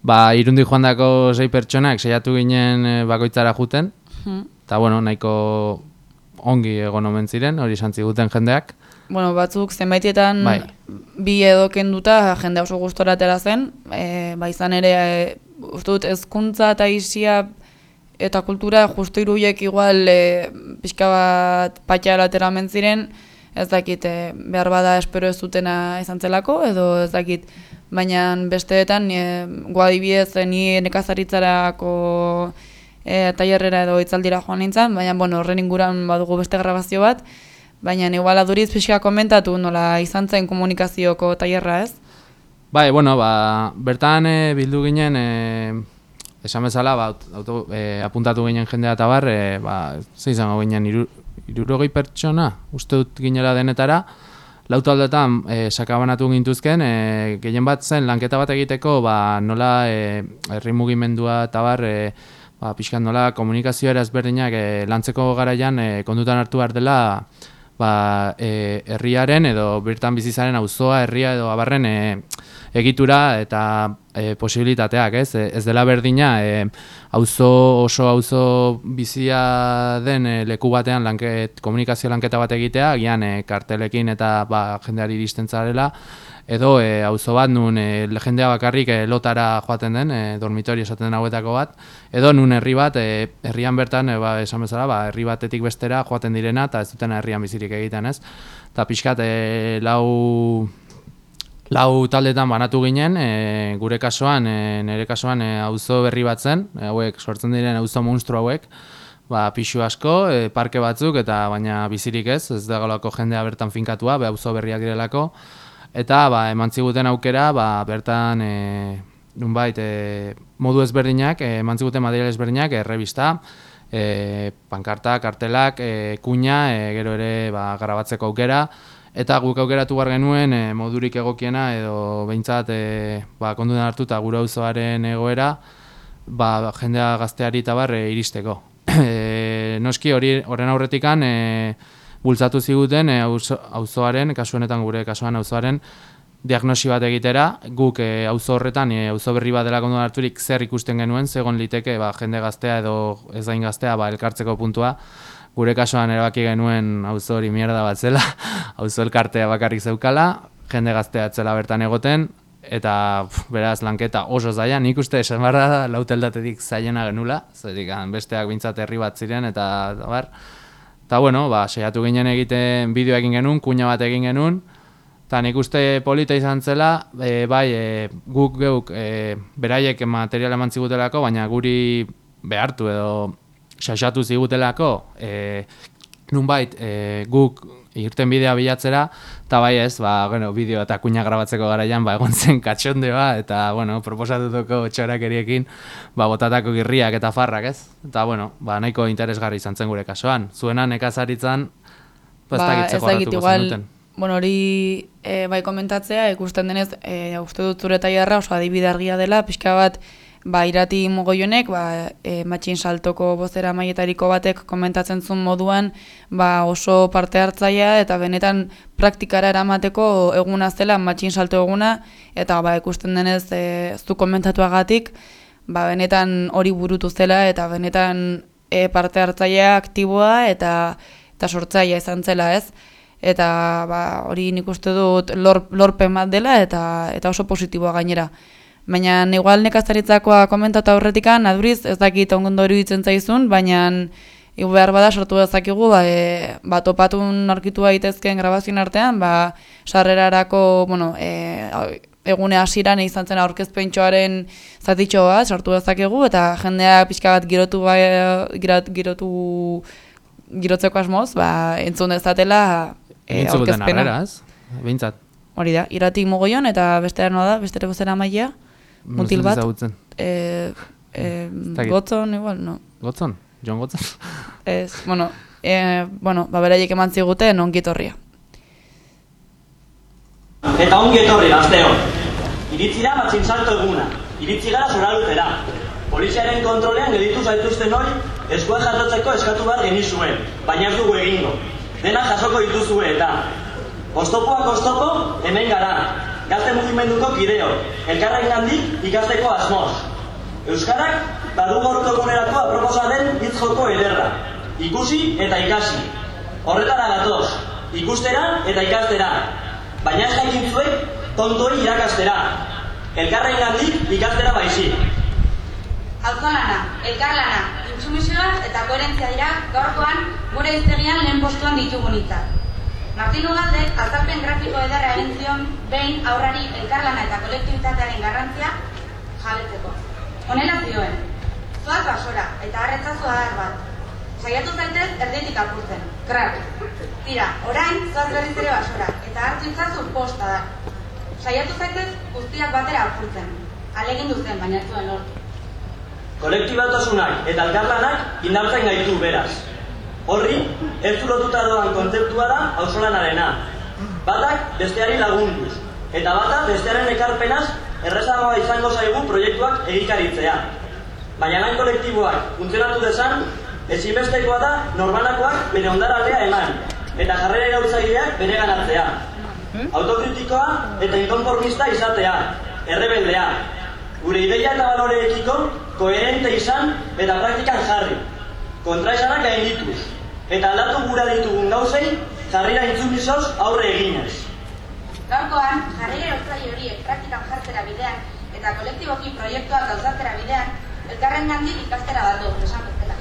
Ba, irundi joandako sei pertsonak saiatu ginen e, bakoitzara juten. Eta, bueno, nahiko ongi egon omen ziren, hori esan ziguten jendeak. Bueno, batzuk zenbaitietan Bai. bi edo kenduta jende oso gustora atera zen, e, ba izan ere e, uste dut hezkuntza eta isia eta kultura justu iruiek igual e, pixka bat patxara ateramen ziren, ez dakit e, behar bada espero ez dutena izan zelako, edo ez dakit, baina besteetan e, guadibidez e, ni nekazaritzarako e, tailerrera edo itzaldira joan nintzen, baina bueno, horren inguran badugu beste grabazio bat, baina igual aduriz pixka komentatu nola izan zen komunikazioko tailerra ez? Bai, bueno, ba, bertan e, bildu ginen, e, esan bezala, ba, auto, e, apuntatu ginen jendea eta bar, e, ba, ze izango ginen, iru, irurogei pertsona, uste dut ginela denetara, lau taldetan e, sakabanatu gintuzken, e, gehien bat zen lanketa bat egiteko, ba, nola e, herri mugimendua eta bar, e, ba, pixkan nola komunikazioa ezberdinak e, lantzeko garaian e, kondutan hartu behar dela, ba, e, herriaren edo bertan bizizaren auzoa herria edo abarren e, egitura eta e, posibilitateak, ez? E, ez dela berdina, e, auzo oso auzo bizia den e, leku batean lanket, komunikazio lanketa bat egitea, gian e, kartelekin eta ba, jendeari iristen zarela, edo e, auzo bat nun e, jendea bakarrik e, lotara joaten den, e, dormitori esaten den hauetako bat, edo nun herri bat, e, herrian bertan, e, ba, esan bezala, ba, herri batetik bestera joaten direna, eta ez dutena herrian bizirik egiten, ez? Eta pixkat, e, lau lau taldetan banatu ginen, e, gure kasuan, e, nire kasuan e, auzo berri bat zen, hauek sortzen diren auzo monstru hauek, ba, pixu asko, e, parke batzuk, eta baina bizirik ez, ez da galako jendea bertan finkatua, be auzo berriak direlako, eta ba, eman ziguten aukera, ba, bertan, e, nunbait, e, modu ezberdinak, e, eman ziguten material ezberdinak, e, revista, e, pankarta, kartelak, e, kuña, e, gero ere ba, garabatzeko aukera, Eta guk aukeratu bar genuen e, modurik egokiena edo behintzat e, ba, kondudan hartu eta gura auzoaren egoera ba, jendea gazteari eta bar e, iristeko. e, noski hori horren aurretikan e, bultzatu ziguten e, auzoaren, kasu honetan gure kasuan auzoaren, diagnosi bat egitera, guk e, auzo horretan, e, auzo berri bat dela kondudan harturik zer ikusten genuen, segon liteke ba, jende gaztea edo ez dain gaztea ba, elkartzeko puntua, gure kasuan erabaki genuen auzo hori mierda bat zela, auzo elkartea bakarrik zeukala, jende gaztea atzela bertan egoten, eta beraz lanketa oso zaila, nik uste esan barra da lauteldatetik zaiena genula, zetik besteak bintzat herri bat ziren, eta bar, eta bueno, ba, seiatu ginen egiten bideo egin genuen, kuña bat egin genuen, eta nik uste polita izan zela, e, bai, e, guk geuk e, beraiek material eman zigutelako, baina guri behartu edo xaxatu zigutelako, e, nunbait e, guk irten bidea bilatzera, eta bai ez, ba, bueno, bideo eta kuña grabatzeko garaian, ba, egon zen katxondeoa, eta, bueno, proposatutuko txorakeriekin, ba, botatako girriak eta farrak, ez? Eta, bueno, ba, nahiko interesgarri izan zen gure kasoan. Zuena nekazaritzan, ba, ez dakit igual, bueno, hori e, bai komentatzea, ikusten denez, e, uste dut zure taiarra oso adibidargia dela, pixka bat, ba, irati mogoionek, ba, e, matxin saltoko bozera maietariko batek komentatzen zuen moduan, ba, oso parte hartzaia eta benetan praktikara eramateko eguna zela matxin salto eguna, eta ba, ikusten denez e, zu komentatuagatik, ba, benetan hori burutu zela eta benetan e, parte hartzaia aktiboa eta eta sortzaia izan zela ez. Eta ba, hori nik uste dut lor, lorpen bat dela eta, eta oso positiboa gainera. Baina igual nekazaritzakoa komentatu aurretikan, aduriz ez dakit ongondo hori ditzen zaizun, baina Igu behar bada sortu dezakigu, ba, e, ba topatun arkitua daitezkeen grabazioen artean, ba sarrerarako, bueno, e, egune hasiran izan zen aurkezpentxoaren zatitxo bat sortu dezakegu eta jendea pixka bat girotu ba, girotu girotzeko asmoz, ba entzun dezatela e, aurkezpena. Bintzat. Hori da, irati mogoion eta beste da, beste zera maia mutil bat. Eh, eh, gotzon, igual, no. Gotzon? John Gotzon? Ez, bueno, eh, bueno, ba, beraiek eman ziguten ongi etorria. Eta ongi etorri, gazteo. Iritzi da matxin salto eguna. Iritzi gara zora Poliziaren kontrolean geditu zaituzten hori, eskua jasotzeko eskatu behar genizuen, baina ez dugu egingo. Dena jasoko dituzue eta. Oztopoak oztopo, hemen gara, gazte mugimenduko kideo, elkarrein handik ikasteko asmoz. Euskarak badu gortu egunerako aproposa den hitz joko ederra. Ikusi eta ikasi. Horretara gatoz, ikustera eta ikastera. Baina ez gaitin zuek tontoi irakastera. Elkarrein handik ikastera baizi. Altzolana, elkarlana, intsumizioa eta koherentzia dira gaurkoan gure iztegian lehen postuan ditugun hitzak. Martin Ugaldek azalpen grafiko edarra egin zion behin aurrari elkarlana eta kolektibitatearen garrantzia jabetzeko. Honela zioen, Zoaz basora, eta harretzazu adar bat. Saiatu zaitez erditik apurtzen. Krak. Tira, orain, zoaz berriz ere basora, eta hartu itzazu posta da. Saiatu zaitez guztiak batera apurtzen. Alegin duzen, baina zuen lortu. Kolektibatasunak eta elkarlanak indartzen gaitu beraz. Horri, ez lotuta doan kontzeptua da auzolanarena. Batak besteari lagunduz, eta bata bestearen ekarpenaz errezagoa izango zaigu proiektuak egikaritzea. Baina lan kolektiboak funtzionatu dezan, ezinbestekoa da norbanakoak bere ondaraldea eman, eta jarrera iraultzaileak bere ganatzea. Autokritikoa eta inkonformista izatea, errebeldea. Gure ideia eta baloreekiko koherente izan eta praktikan jarri. Kontraesanak gaindituz, eta aldatu gura ditugun gauzei jarrira intzumizoz aurre eginez. Gaurkoan, jarrera iraultzaile horiek praktikan jartzera bidean eta kolektiboki proiektuak gauzatzera bidean, elkarren gandik ikastera bat du, esan bezala.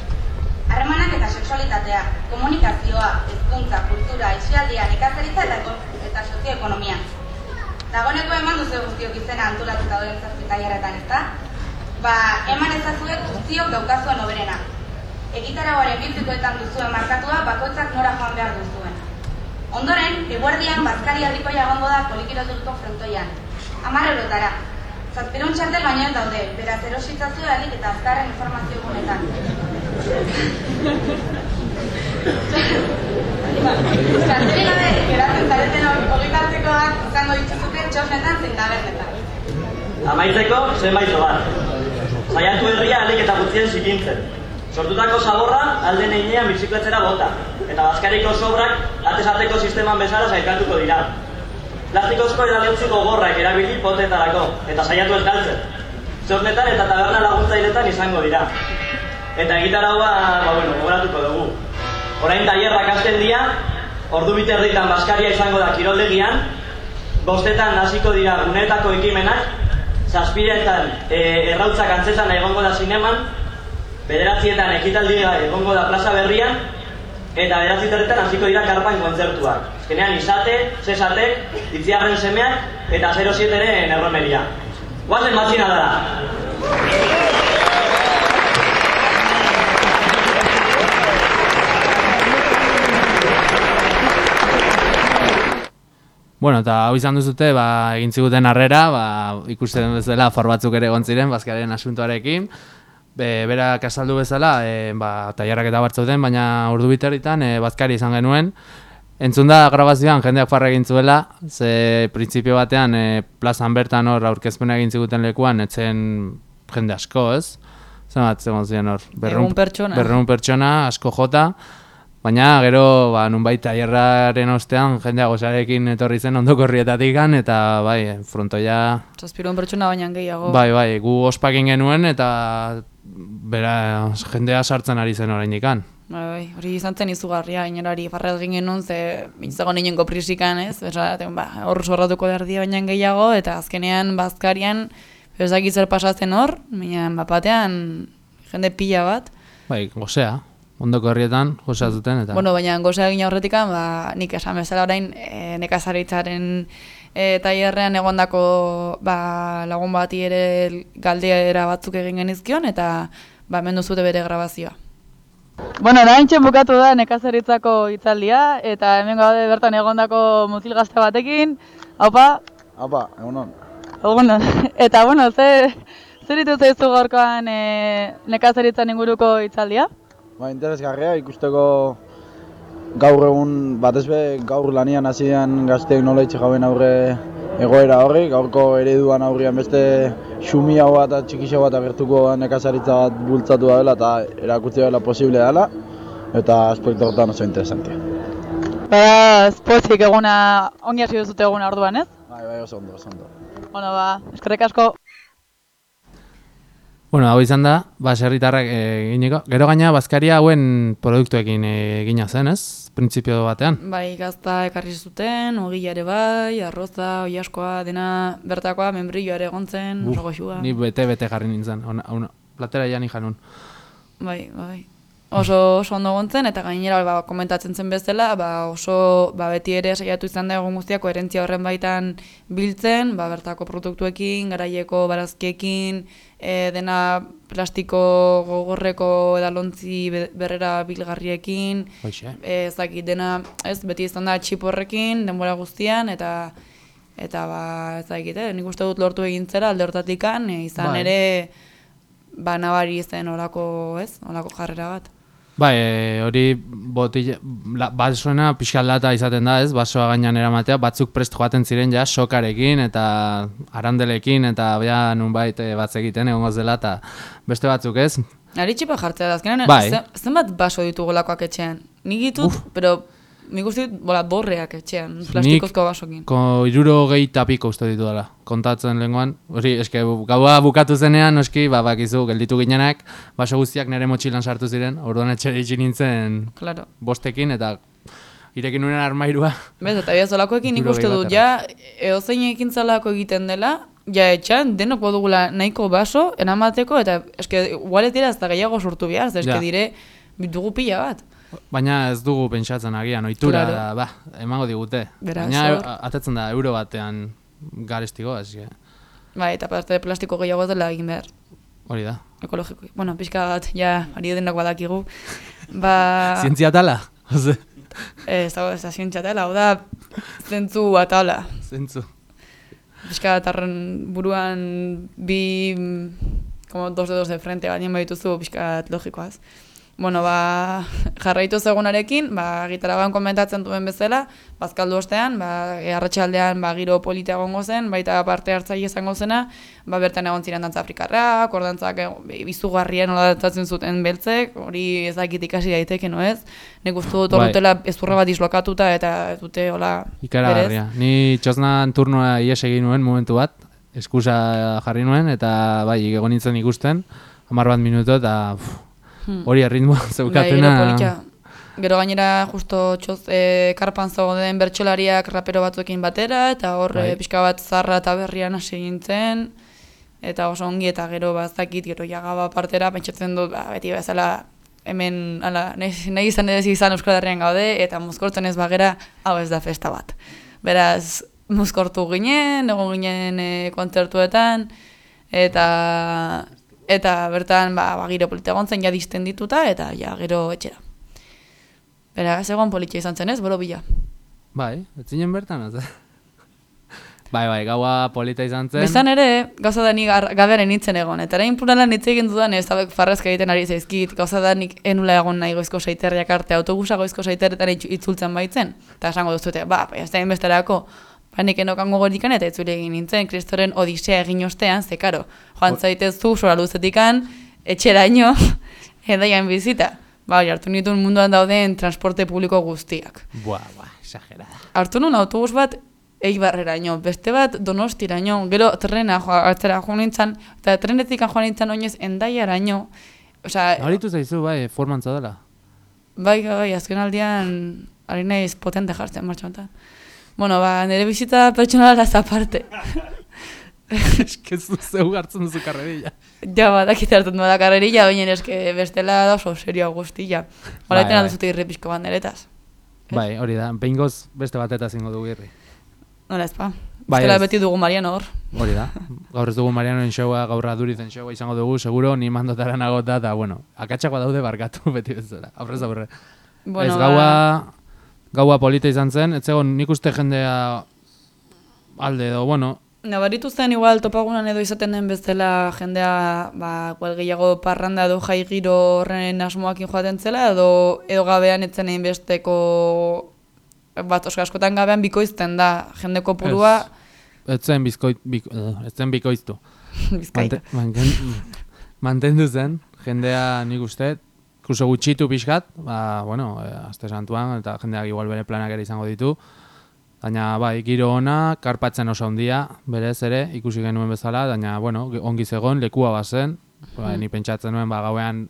Harremanak eta sexualitatea, komunikazioa, hezkuntza, kultura, isialdia, nekazaritza eta, eta sozioekonomia. Dagoeneko eman duzu guztiok izena antolatuta dauden zazpi taileretan, ezta? Ba, eman ezazue guztiok daukazuen oberena. Egitarauaren biltikoetan duzuen markatua bakoitzak nora joan behar duzuen. Ondoren, eguerdian bazkari aldikoia egongo da polikiroturiko frontoian. Amar eurotara. Zazpirun txartel baino ez daude, beraz erositzazue alik eta azkarren informazio egunetan. Txarteli gabe, geratzen zareten ogitartekoak izango dituzute txosnetan zein tabernetan. Amaitzeko, zenbait bat. Saiatu herria alik eta guztien zikintzen. Sortutako zaborra alde neinean bizikletzera bota, eta bazkariko sobrak atesateko sisteman bezala sailkatuko dira. Plastikozko edaleutzi gogorrak erabili potetarako, eta saiatu ez galtzen. Zornetan eta taberna laguntzailetan izango dira. Eta egitaraua, ba bueno, gogoratuko dugu. Orain tailerrak hasten dira, ordu bite erditan baskaria izango da kiroldegian, bostetan hasiko dira guneetako ekimenak, zazpiretan e, errautzak antzesan egongo da zineman, bederatzietan ekitaldia egongo da plaza berrian, eta bederatzi terretan hasiko dira karpan kontzertuak. Azkenean izate, zesatek, itziarren semeak, eta 07-ren erromeria. Guazen matxina dara! Bueno, eta hau izan duzute, ba, egin ziguten harrera, ba, ikusten bezala for batzuk ere egon ziren, bazkaren asuntoarekin. Be, berak azaldu bezala, e, ba, tailarrak eta bartzauten, baina ordu biterritan e, bazkari izan genuen. Entzun da grabazioan jendeak farra egin zuela, ze printzipio batean e, plazan bertan hor aurkezpena egin ziguten lekuan, etzen jende asko, ez? Zer bat, zegoen ziren hor? Berrehun pertsona. Berrehun pertsona, asko jota. Baina, gero, ba, nunbait tailerraren ostean, jendea gozarekin etorri zen ondoko horrietatik eta bai, frontoia... Zazpiron pertsona baina gehiago. Bai, bai, gu ospakin genuen eta bera, jendea sartzen ari zen oraindik Bai, bai, hori izan zen izugarria, inerari farra egin genuen, ze mintzago ninen koprisikan, ez? Esaten, ba, hor sorratuko derdia baina gehiago, eta azkenean, bazkarian, ezakit zer pasatzen hor, baina bapatean, jende pila bat. Bai, gozea, ondoko herrietan gozea zuten, eta... Bueno, baina gozea egin aurretikan, ba, nik esan bezala orain, e, nekazaritzaren e, tailerrean egondako ba, lagun bati ere galdera batzuk egin genizkion, eta ba, hemen duzute bere grabazioa. Bueno, oraintxe bukatu da nekazaritzako hitzaldia eta hemen gaude bertan egondako mutil gazte batekin. Haupa, Apa, egunon. egunon. Eta bueno, ze zer ditu zaizu gaurkoan e, nekazaritzan inguruko hitzaldia? Ba, interesgarria ikusteko gaur egun, batez be, gaur lanian hasian gazteek nola itxe jauen aurre egoera horri, gaurko ereduan aurrian beste xumia bat eta txikixo bat agertuko nekazaritza bat bultzatu da dela eta erakutsi dela posible dela eta aspektu horretan oso interesantia. Ba, pozik eguna ongi hasi duzute eguna orduan, ez? Bai, bai, oso ondo, oso ondo. Bueno, ba, eskerrik asko. Bueno, hau izan da, baserritarrak eginiko. Gero gaina, bazkaria hauen produktuekin egina zen, ez? Printzipio batean. Bai, gazta ekarri zuten, ogila ere bai, arroza, oiaskoa, dena bertakoa, membrillo ere egon zen, oso goxua. Ni bete-bete jarri nintzen, ona, ona, platera ja ni janun. Bai, bai. Oso, oso ondo gontzen, eta gainera ba, komentatzen zen bezala, ba, oso ba, beti ere saiatu izan da egun guztiak koherentzia horren baitan biltzen, ba, bertako produktuekin, garaieko barazkiekin, e, dena plastiko gogorreko edalontzi be- berrera bilgarriekin, Hoxe. e, ez dakit dena, ez, beti izan da txip horrekin, denbora guztian, eta eta ba, ez dakit, eh, nik uste dut lortu egin zera alde hortatikan, e, izan Bai. ere, ba, nabari zen olako, ez, olako jarrera bat. Bai, e, hori botila, la, basoena pixka aldata izaten da, ez? Basoa gainean eramatea, batzuk prest joaten ziren ja sokarekin eta arandelekin eta ja nunbait e, batz egiten egongo zela eta beste batzuk, ez? Ari txipa jartzea da, azkenean, Bai. ze- zenbat baso ditugulakoak etxean? Nik ditut, pero nik uste dut, bola, borreak etxean, plastikozko basokin. Ko iruro gehi tapiko uste ditu dela, kontatzen lehenkoan. Hori, eske gaua bukatu zenean, noski, ba, bakizu, gelditu ginenak, baso guztiak nire motxilan sartu ziren, orduan etxera itxi nintzen Claro. bostekin, eta irekin nuen armairua. Bez, eta bia zolakoekin nik uste dut, ja, eozein ekintzalako egiten dela, ja etxan, denok badugula nahiko baso, eramateko, eta eske, igualet dira ez da gehiago sortu behar, eske Ja. dire, dugu pila bat. Baina ez dugu pentsatzen agian, ohitura Claro. da, ba, emango digute. Beraz, Baina hor. a- atetzen da euro batean garestiko, que, Bai, eta parte plastiko gehiago dela egin behar. hori da. Ekologiko. Bueno, pixka bat, ja, ari denok badakigu. Ba... Zientzia tala? Ez dago, ez da zientzia hau da, zentzu atala. zentzu. Pixka bat buruan bi, mm, como dos dedos de frente baina badituzu pixka logikoaz. Bueno, ba, jarraitu zegunarekin, ba, gitaragan komentatzen duen bezala, bazkaldu ostean, ba, arratsaldean ba, giro polita egongo zen, baita parte hartzaile izango zena, ba, bertan egon ziren dantza afrikarrak, ordantzak e, bizugarrien nola dantzatzen zuten beltzek, hori ez dakit ikasi daiteke, no ez? Nik uste dut hor Bai. dutela ezurra bat dislokatuta eta ez dute hola Ikaragarria. Ni txosnan turnoa ies egin nuen momentu bat, eskusa jarri nuen, eta bai, egon nintzen ikusten, hamar bat minuto, eta uf, Hmm. hori erritmoa Bai, zeukatena. gero. Gero gainera justo txoz, e, karpan zegoen bertsolariak rapero batzuekin batera, eta hor Bai. e, pixka bat zarra eta berrian hasi gintzen, eta oso ongi eta gero bazakit, gero jagaba partera, pentsatzen dut, ba, beti bezala hemen, ala, nahi, nahi izan ez izan Euskal Herrian gaude, eta mozkortzen ez bagera, hau ez da festa bat. Beraz, mozkortu ginen, egon ginen e, kontzertuetan, eta eta bertan ba, ba giro polita egon zen ja disten dituta eta ja gero etxera. Beraz, egon politia izan zen ez, boro bila. Bai, ez zinen bertan, ez? bai, bai, gaua polita izan zen. Bestan ere, gauza da nik gabearen nintzen egon, eta erain pluralan hitz egin dudan ez hauek farrazka egiten ari zaizkit, gauza da nik enula egon nahi goizko saiterriak arte, autobusa goizko saiterretan itz- itzultzen baitzen, eta esango duzute, ba, ez da inbesterako, ba, nik enokango gorikan eta itzule egin nintzen, kristoren odisea egin ostean, ze karo, joan zaitezu, sora luzetikan, etxeraino, edaian bizita. Ba, hori, hartu nituen munduan dauden transporte publiko guztiak. Buah, buah, exagerada. Hartu nun autobus bat Eibarreraino, beste bat Donostiraino, gero trena joa, atzera joan nintzen, eta trenetik joan nintzen oinez endaiaraino. Osea, Horitu zaizu, bai, formantza dela. bai, bai, azken aldian, ari naiz potente jartzen martxan. Bueno, ba, nire bizita pertsonala ez aparte. Eske zu zeu hartzen duzu karrerilla. ja, badakit hartzen duela karrerilla, baina eske bestela da oso serio guztia. Hola, Bai, bai. alduzute irri pixko bat niretaz. Bai, hori da, behingoz beste bateta zingo dugu irri. Nola ez pa? Bai, Bestela beti dugu Mariano hor. Hori da. Gaur ez dugu Marianoen showa, gaur adurizen showa izango dugu, seguro, ni mandotara nagota, eta, bueno, akatxako daude barkatu beti bezala, aurrez aurre. Bueno, ez ba- gaua, gaua polita izan zen, ez zegoen nik uste jendea alde edo, bueno, Nabaritu zen igual topagunan edo izaten den bezala jendea ba, igual gehiago parranda edo jai giro horren asmoakin joaten zela edo edo gabean etzen egin besteko bat oska askotan gabean bikoizten da jende kopurua ez, ez zen bizkoit, biko, eh, ez zen bikoiztu. Bizkaita. Mante- manten- mantendu zen, jendea nik uste, kurso gutxitu pixkat, ba, bueno, eh, aste santuan, eta jendeak igual bere planak ere izango ditu. Baina, bai, giro ona, karpatzen oso handia, berez ere, ikusi genuen bezala, baina, bueno, ongi zegoen, lekua bazen, ba, Mm. ni pentsatzen nuen, ba, gauean,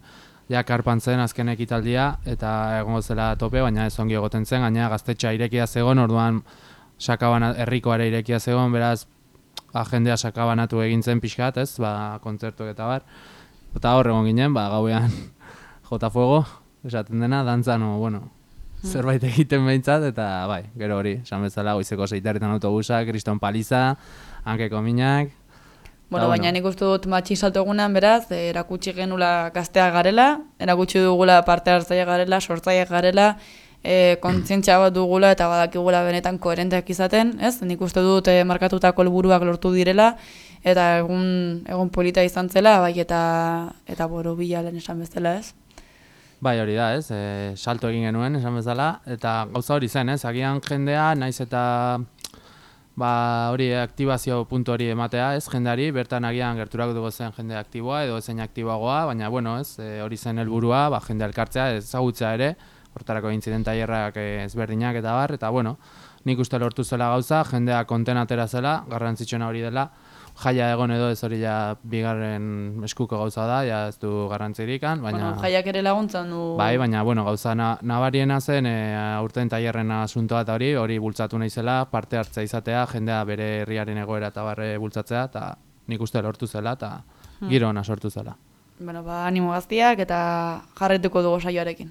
ja, karpan zen azken ekitaldia, eta egongo zela tope, baina ez ongi egoten zen, gaina gaztetxa irekia zegoen, orduan, sakabana, herrikoare irekia zegoen, beraz, jendea sakabanatu egin zen pixkat, ez, ba, kontzertuak eta bar. Eta hor egon ginen, ba, gauean jota fuego, esaten dena, dantzan, o, bueno, zerbait egiten behintzat, eta bai, gero hori, esan bezala, goizeko zeitaretan autobusa, kriston paliza, hankeko minak, Bueno, baina nik uste dut matxin salto egunean beraz, eh, erakutsi genula gazteak garela, erakutsi dugula parte hartzaile garela, sortzaile garela, e, kontzientzia bat dugula eta badakigula benetan koherenteak izaten, ez? Nik uste dut e, markatutako helburuak lortu direla, eta egun, egun polita izan zela, bai eta, eta boro bilalen esan bezala, ez? Bai, hori da, ez? E, salto egin genuen, esan bezala, eta gauza hori zen, ez? Agian jendea, naiz eta ba, hori aktibazio puntu hori ematea, ez? Jendeari, bertan agian gerturako dugu zen jende aktiboa edo zein aktiboagoa, baina bueno, ez? E, hori zen helburua, ba, jende elkartzea, ezagutzea ere, hortarako incident tailerrak e, ezberdinak eta bar, eta bueno, nik uste lortu zela gauza, jendea konten atera zela, garrantzitsuena hori dela, jaia egon edo ez hori ja bigarren eskuko gauza da, ja ez du garrantzirikan, baina... Bueno, jaiak ere laguntzan du... Bai, baina, bueno, gauza na, nabariena zen, e, aurten tailerren asuntoa eta hori, hori bultzatu naizela, parte hartzea izatea, jendea bere herriaren egoera eta barre bultzatzea, eta nik uste lortu zela, eta Hmm. giro ona sortu zela. Bueno, ba, animo gaztiak eta jarretuko dugu saioarekin.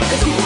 Cause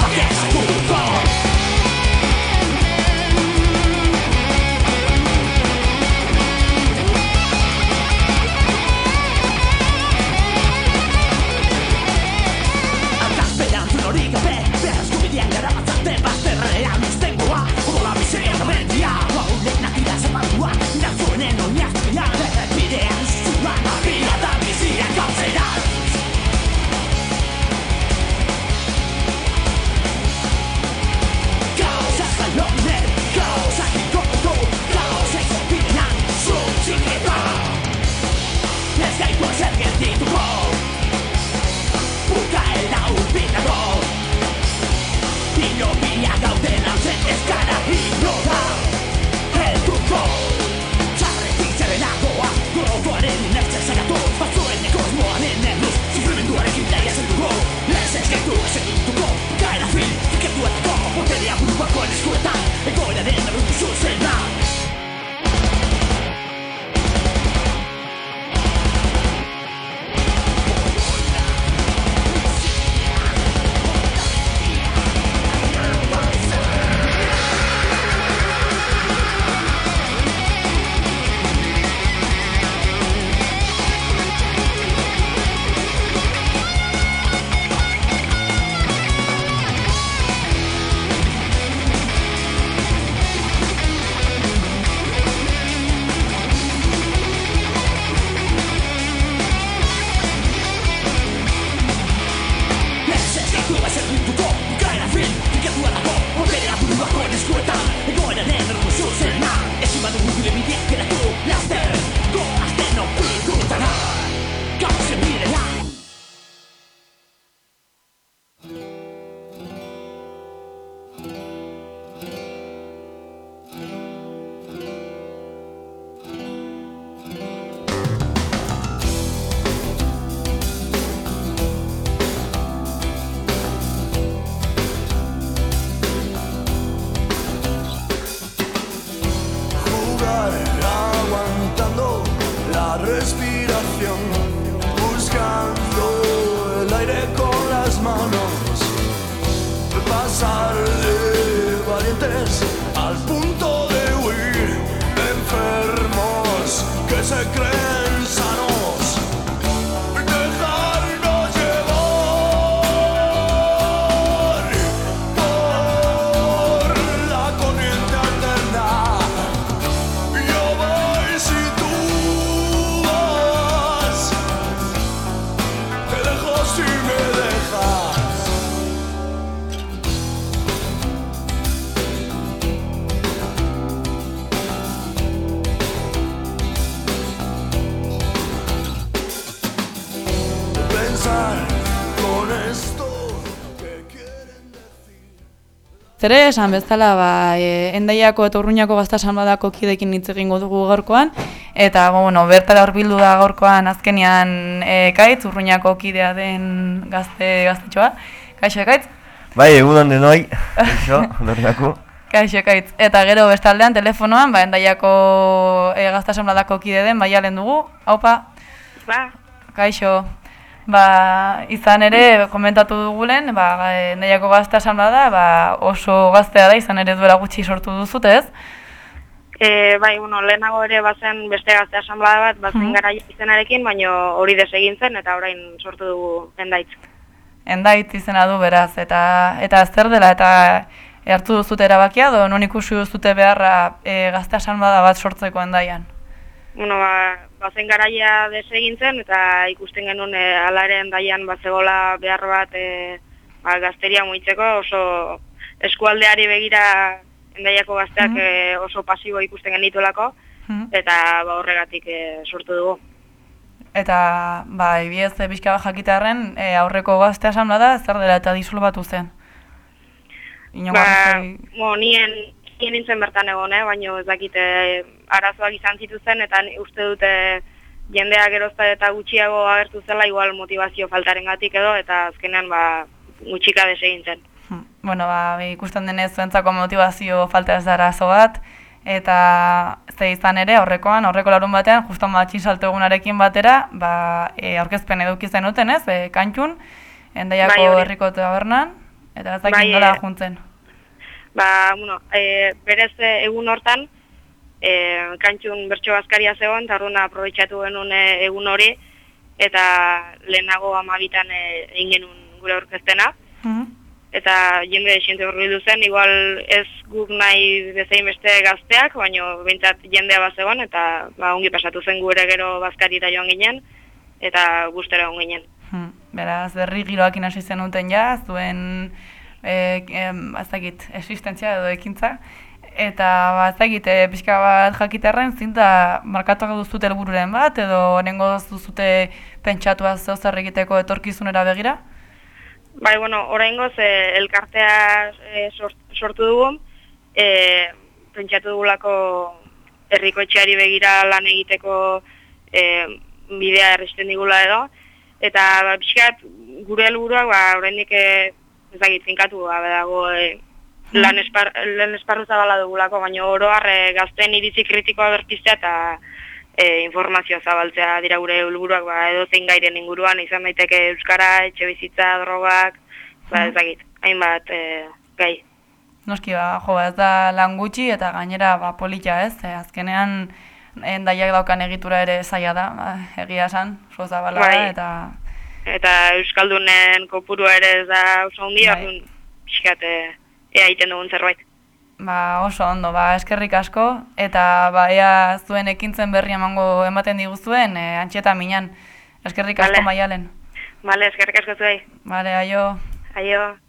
tomorrow Zere, esan bezala, ba, e, endaiako eta urruñako gaztasan badako kidekin hitz egingo dugu gaurkoan, eta, bueno, bertara horbildu da gaurkoan azkenean e, kaitz, urruñako kidea den gazte gaztetxoa. Kaixo, kaitz? Bai, egunon denoi, kaixo, dornaku. Kaixo, kaitz. Eta gero bestaldean telefonoan, ba, endaiako e, gaztasan badako kide den, baialen dugu. Haupa, Ba, Kaixo, ba, izan ere, komentatu dugulen, ba, e, nahiako gazte asamblea da, ba, oso gaztea da, izan ere duela gutxi sortu duzut, ez? e, bai, bueno, lehenago ere bazen beste gazte asamblea bat, bazen Mhm. gara izenarekin, baino hori desegin zen eta orain sortu dugu endaitz. Endait izena du beraz, eta eta zer dela, eta hartu duzute erabakia, do non ikusi duzute beharra e, gazte asamblea bat sortzeko endaian? Bueno, ba, bazen garaia desegin zen eta ikusten genuen e, alare endaian bazegola behar bat e, ba, gazteria muitzeko oso eskualdeari begira endaiako gazteak Mhm. e, oso pasibo ikusten genituelako Mhm. eta ba, horregatik e, sortu dugu. Eta, ba, ibiez e, pixka bat jakitearren, e, aurreko gazte asamblea da, zer dela eta disolbatu zen? Inongo Ba, mo, nien, nien nintzen bertan egon, eh? baina ez dakite arazoak izan zituzten, eta uste dute jendea gerozta eta gutxiago agertu zela, igual motivazio faltaren gatik edo, eta azkenean ba, gutxika desegin zen. Bueno, ba, ikusten denez zuentzako motivazio falta ez da arazo bat, eta ze izan ere, aurrekoan, aurreko larun batean, justo matxin salto egunarekin batera, ba, e, aurkezpen eduki zenuten ez, e, kantxun, endaiako Bai, herriko tabernan, eta ez dakit Bai, nola eh, juntzen. Ba, bueno, e, berez e, egun hortan, e, kantxun bertso bazkaria zegoen, eta horrena aprobetxatu genuen e, egun hori, eta lehenago amabitan e, egin genuen gure aurkezpena. eta jende xente hurbildu zen, igual ez guk nahi bezain beste gazteak, baina behintzat jendea bat zegoen, eta ba, ongi pasatu zen gure gero bazkarira joan ginen, eta gustera egon ginen. Hmm. Beraz, berri giroakin hasi zenuten ja, zuen, e, em, ez dakit, existentzia edo ekintza, eta ba, ez dakit, e, pixka bat jakiterren, zinta markatuak duzute helbururen bat, edo honengo duzute pentsatua zeu zer egiteko etorkizunera begira? Bai, bueno, oraingoz e, elkartea e, sort, sortu dugu, e, pentsatu dugulako herriko etxeari begira lan egiteko e, bidea erresten digula edo, eta ba, pixkat gure helburuak ba, oraindik e, ez dakit finkatu gabe dago e, lan, espar, lan esparru zabala dugulako, baina oro har e, gazten iritzi kritikoa berpiztea eta e, informazioa zabaltzea dira gure helburuak ba, edo zein gairen inguruan, izan daiteke euskara, etxe bizitza, drogak, ba, ez dakit, hainbat e, gai. Noski, ba, jo, ez da lan gutxi eta gainera ba, polita ez, e, azkenean endaiak daukan egitura ere zaila da, ba, egia esan, oso zabala Bai. eta Eta euskaldunen kopurua ere ez da oso handia, Bai. orduan pixkat e, ea egiten dugun zerbait. Ba, oso ondo, ba, eskerrik asko, eta ba, ea zuen ekintzen berri emango ematen diguzuen, e, antxeta minan. Eskerrik asko Vale. maialen. Bale, eskerrik asko zuei. Bale, aio. Aio.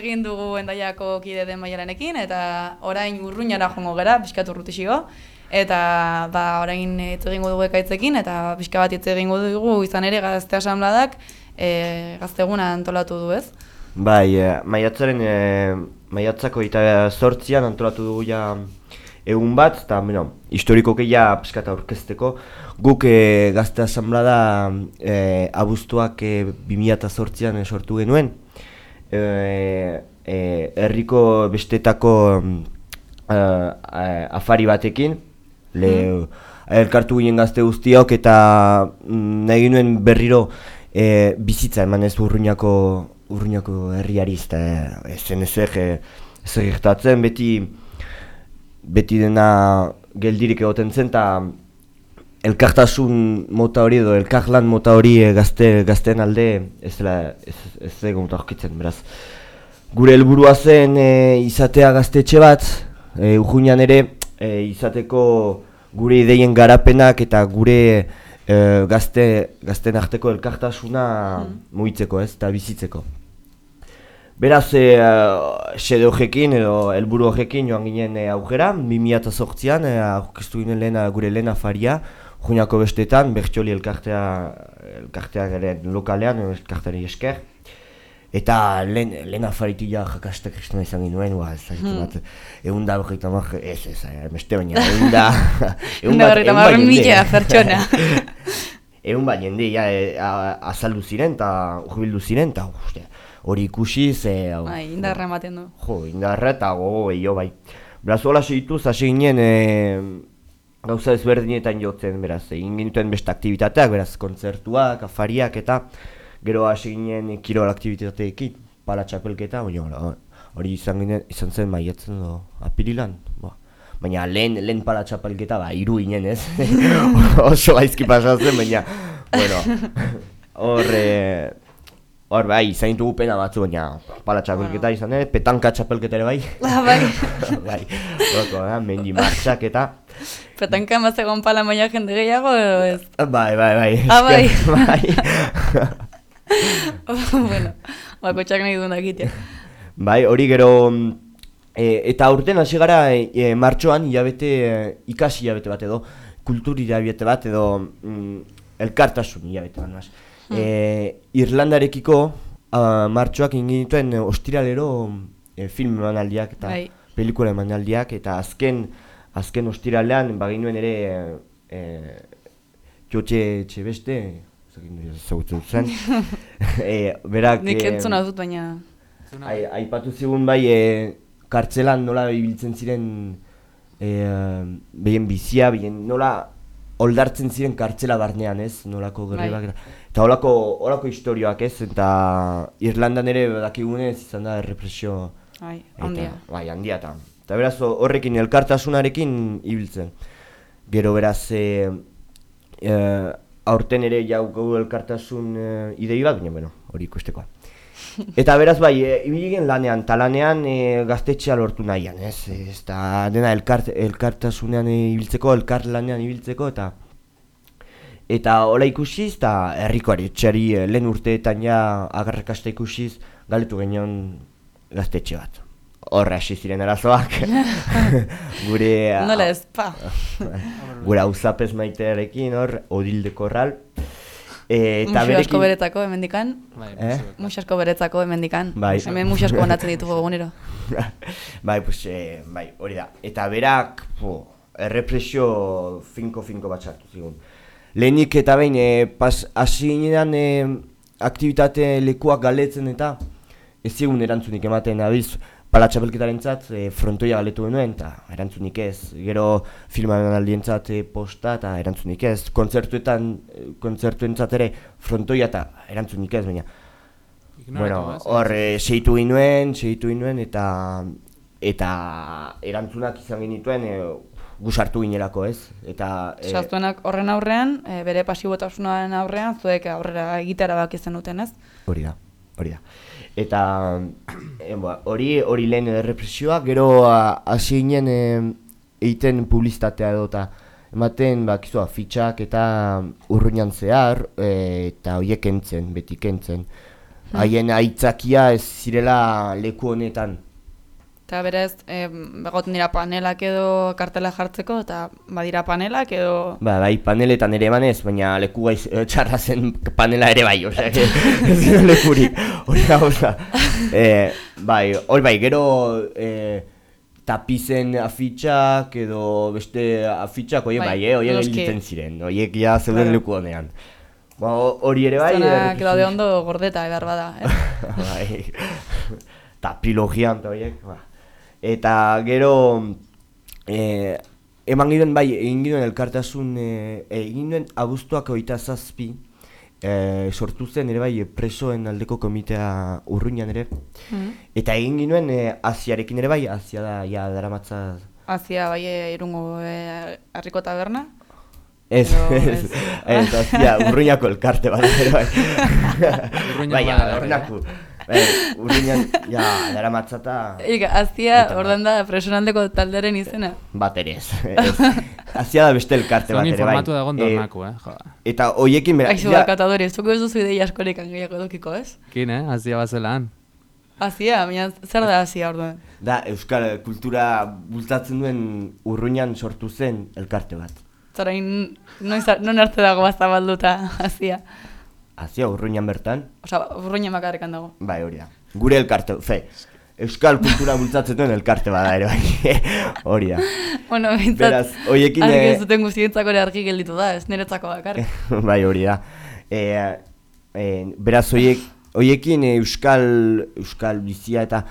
Egin dugu endaiako kide den maialanekin, eta orain urruñara jongo gera, pixkat urrutixio, eta ba, orain hitz egingo dugu ekaitzekin, eta pixka bat hitz egingo dugu izan ere gazte asamladak e, gazteguna antolatu du ez? Bai, e, maiatzaren, e, maiatzako eta zortzian antolatu dugu ja egun bat, eta, bueno, historikoke ja pizkata aurkezteko Guk e, gazte asamblada e, abuztuak e, 2008an sortu genuen. E, e, herriko bestetako e, afari batekin. Le, elkartu ginen gazte guztiok eta mm, nahi genuen berriro e, bizitza eman ez urruñako, urruñako herriari ez da ez zen e, ezer gertatzen beti beti dena geldirik egoten zen eta elkartasun mota hori edo elkarlan mota hori e, gazte, gazteen alde ez dela ez, ez egon aurkitzen beraz gure helburua zen e, izatea gaztetxe bat e, urruñan ere e, izateko gure ideien garapenak eta gure e, gazte gazten arteko elkartasuna mm. mugitzeko ez eta bizitzeko. Beraz, e, xede horrekin edo helburu horrekin joan ginen e, aukera, 2008an e, aurkeztu ginen lehena, gure lehen afaria, Juniako bestetan, bertxoli elkartea, elkartea garen lokalean, elkarteari esker. Eta lehen, lehen afaritia jakastak kristona izan ginoen, ba, ez zagitu Hmm. bat, egun da berreita mar, ez, ez, eh, beste baina, egun da, Ehun da berrogeita hamar mila pertsona. Egun bat jende, ja, e, azaldu ziren, eta urbildu ziren, eta uste, hori ikusiz, e, hau, Bai, indarra ematen du. Jo, indarra eta gogo gehiago bai. Beraz, hola segituz, hasi ginen e, gauza ezberdinetan jotzen, beraz, egin ginuten beste aktivitateak, beraz, kontzertuak, afariak eta gero hasi ginen kirol aktivitateekin, pala txapelketa, baina hori izan, ginen, izan zen maiatzen edo apirilan. Ba. Baina lehen, lehen pala txapelketa, ba, iru ginen ez, oso gaizki pasatzen, baina, bueno, hor, e, hor bai, izan ditugu pena batzu, baina pala txapelketa izan ere, petanka txapelketa ere bai. Ah, bai. bai, horako, eh, mendi martxak eta, Petanka mazegoen pala maila jende gehiago edo ez? bai, bai, bai, Ah, bai. bai. bueno, bakotxak nahi duen dakitea. Bai, hori gero e, eta aurten hasi gara e, e, martxoan hilabete e, ikasi hilabete bat edo kultur hilabete bat edo mm, elkartasun hilabete bat mas. E, Irlandarekiko a, martxoak ingin dituen ostiralero e, film emanaldiak eta Bai. pelikula emanaldiak eta azken azken ostiralean baginuen ere e, Jotxe Txebeste ezagutzen zen e, berak Nik entzuna dut baina... Ai, aipatu zigun bai, e, kartzelan nola ibiltzen ziren e, behien bizia, behien nola oldartzen ziren kartzela barnean, ez? Nolako gerribak. Eta holako, holako historioak, ez? Eta Irlandan ere dakigunez izan da errepresio Ai, eta, handia. Bai, handia eta. Eta beraz horrekin elkartasunarekin ibiltzen. Gero beraz e, e, aurten ere jau gau elkartasun e, idei bat, baina bueno, hori ikustekoa. Eta beraz bai, e, ibili gen lanean, eta lanean e, gaztetxea lortu nahian, ez? Ez da dena elkart, elkartasunean ibiltzeko, elkar lanean ibiltzeko, eta eta hola ikusiz, eta herrikoari etxeari e, lehen urteetan ja agarrakasta ikusiz, galetu genion gaztetxe bat. Horra hasi ziren arazoak. gure... Nola ez, pa. gure hauzapez maitearekin hor, odilde korral. E, eta Muxu asko berekin... beretzako hemendikan. Eh? Muxu asko beretzako hemendikan. Bai. Hemen muxu asko banatzen ditugu egunero. bai, pues, eh, bai, hori da. Eta berak, po, errepresio finko-finko bat sartu zigun. Lehenik eta behin, eh, pas, hasi ginean eh, aktivitate lekuak galetzen eta ez zigun erantzunik ematen abiz, pala txapelketaren zat, eh, frontoia galetu genuen, eta erantzunik ez. Gero filmaren aldientzat eh, posta eta erantzunik ez. Kontzertuetan, eh, kontzertuentzat ere frontoia eta erantzunik ez, baina Ignoratu, Bueno, hor eh, segitu ginuen, segitu ginuen eta eta erantzunak izan genituen e, gusartu ginerako, ez? Eta eh, Sartuenak horren aurrean, e, bere pasibotasunaren aurrean, zuek aurrera egitera bak izan duten, ez? hori da, hori da. Eta ba, hori hori lehen errepresioa, gero hasi ginen egiten publizitatea edo eta ematen bakizu fitxak eta urruinan zehar eh, eta horiek kentzen, beti kentzen. Hmm. Haien aitzakia ez zirela leku honetan. Eta berez, e, begoten dira panelak edo kartela jartzeko, eta badira panelak edo... Ba, bai, paneletan ere emanez, baina leku gaiz, eh, txarra zen panela ere bai, osea, ez zen lekurik, hori da, osea. Eh, bai, hori bai, gero, eh, tapizen afitxak edo beste afitxak, oie, Bai, bai, eh, oie gelditzen ziren, oiek ja zeuden Claro. leku honean. Ba, ho- hori ere bai, errepresionismo- daude ondo gordeta edar bada. Eh? bai. Eta pilogian eta horiek, ba. Eta gero, eh, eman ginen bai, egin ginen elkartasun, eh, egin ginen abuztuak oita zazpi, eh, sortu zen ere bai presoen aldeko komitea urruinan ere. Mhm. Eta egin ginen eh, Asiarekin ere bai, Asia da, ja, daramatza Azia bai irungo eh, harriko taberna. Ez, ez, ez. ez, azia, urruñako elkarte bat ere bai. Urruñan bai, Bai, urruñan, ja, dara matzata Ika, azia ordan da personaldeko talderen izena. bat ere ez. ez. Azia da beste elkarte bat ere bai. informatu dagoen Eh, dornako, eh, joa. Eta hoiekin bera, Aixo barkatadore, zuko ez duzu ideia askorekan gehiago edukiko, ez? Kin, eh, azia bazelan. Azia, baina zer da azia orduan? da euskal kultura bultzatzen duen urruñan sortu zen elkarte bat. Zarain, noiz, non arte dago bazabalduta azia. Azia urruñan bertan, Osa, urruina makarrekan dago. bai hori da. Gure elkarte, fe, euskal kultura bultzatzen duen elkarte bada ere bai. hori da. Bueno, bintzat, Beraz, hoiekin, argi eh, ez duten guztientzako ere argi gelditu da, ez niretzako bakarrik. bai hori da. E, e, beraz hoiek, hoiekin e, euskal, euskal bizia eta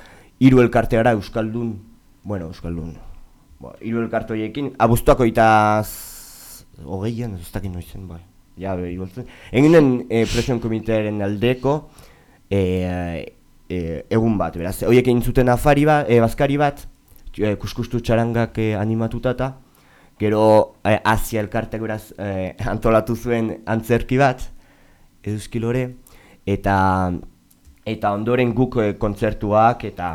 hiru elkarte gara euskaldun, bueno, euskaldun. Hiru elkarte hoiekin, abuztuako eta hogeian, ez dakit noizen, bai. Ja, be, igoltzen. Eginen e, presion komitearen aldeko e, e, egun bat, beraz, hoiek egin zuten afari bat, e, bazkari bat, e, kuskustu txarangak e, animatuta eta, Gero eh, Asia elkartek beraz eh, antolatu zuen antzerki bat Euskilore eta eta ondoren guk eh, kontzertuak eta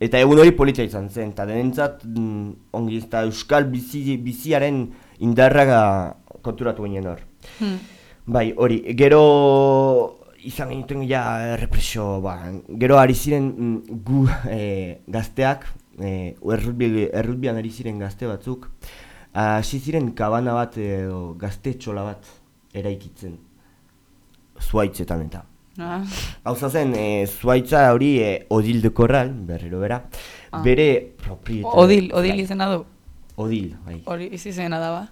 eta egun hori polita izan zen eta denentzat mm, ongi eta euskal bizi, biziaren indarra konturatu ginen hor. Hmm. Bai, hori, gero izan genituen ja represio, ba, gero ari ziren mm, gu eh, gazteak, eh, errutbi, errutbian ari ziren gazte batzuk, hasi ziren kabana bat edo gaztetxola bat eraikitzen, zuaitzetan eta. Ah. Hauza zen, e, zuaitza hori e, Odil de Corral, berriro bera, Ah. bere proprietate... Odil, Odil izena du. Odil, bai. Hori izena da ba.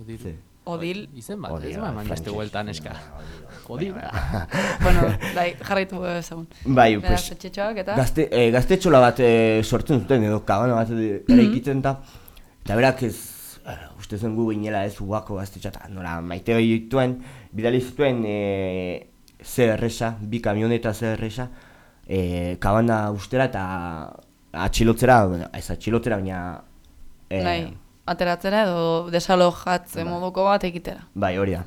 Odil. Ze. Odil. Izen bat, Odil, ez bai, ba, eman beste hueltan eska. Odil. bueno, bai, jarraitu ezagun. Bai, Beraz, pues, eta... Gazte, e, gaztetxola bat e, sortzen zuten edo kabana bat e, eraikitzen eta eta berak ez e, uste zen gu ginela ez uako gaztetxa eta nola maite dituen bidali zituen e, CRSa, bi kamioneta CRSa e, kabana ustera eta atxilotzera, ez atxilotzera baina e, Nahi, ateratzera edo desalojatze moduko bat egitera. Bai, hori da.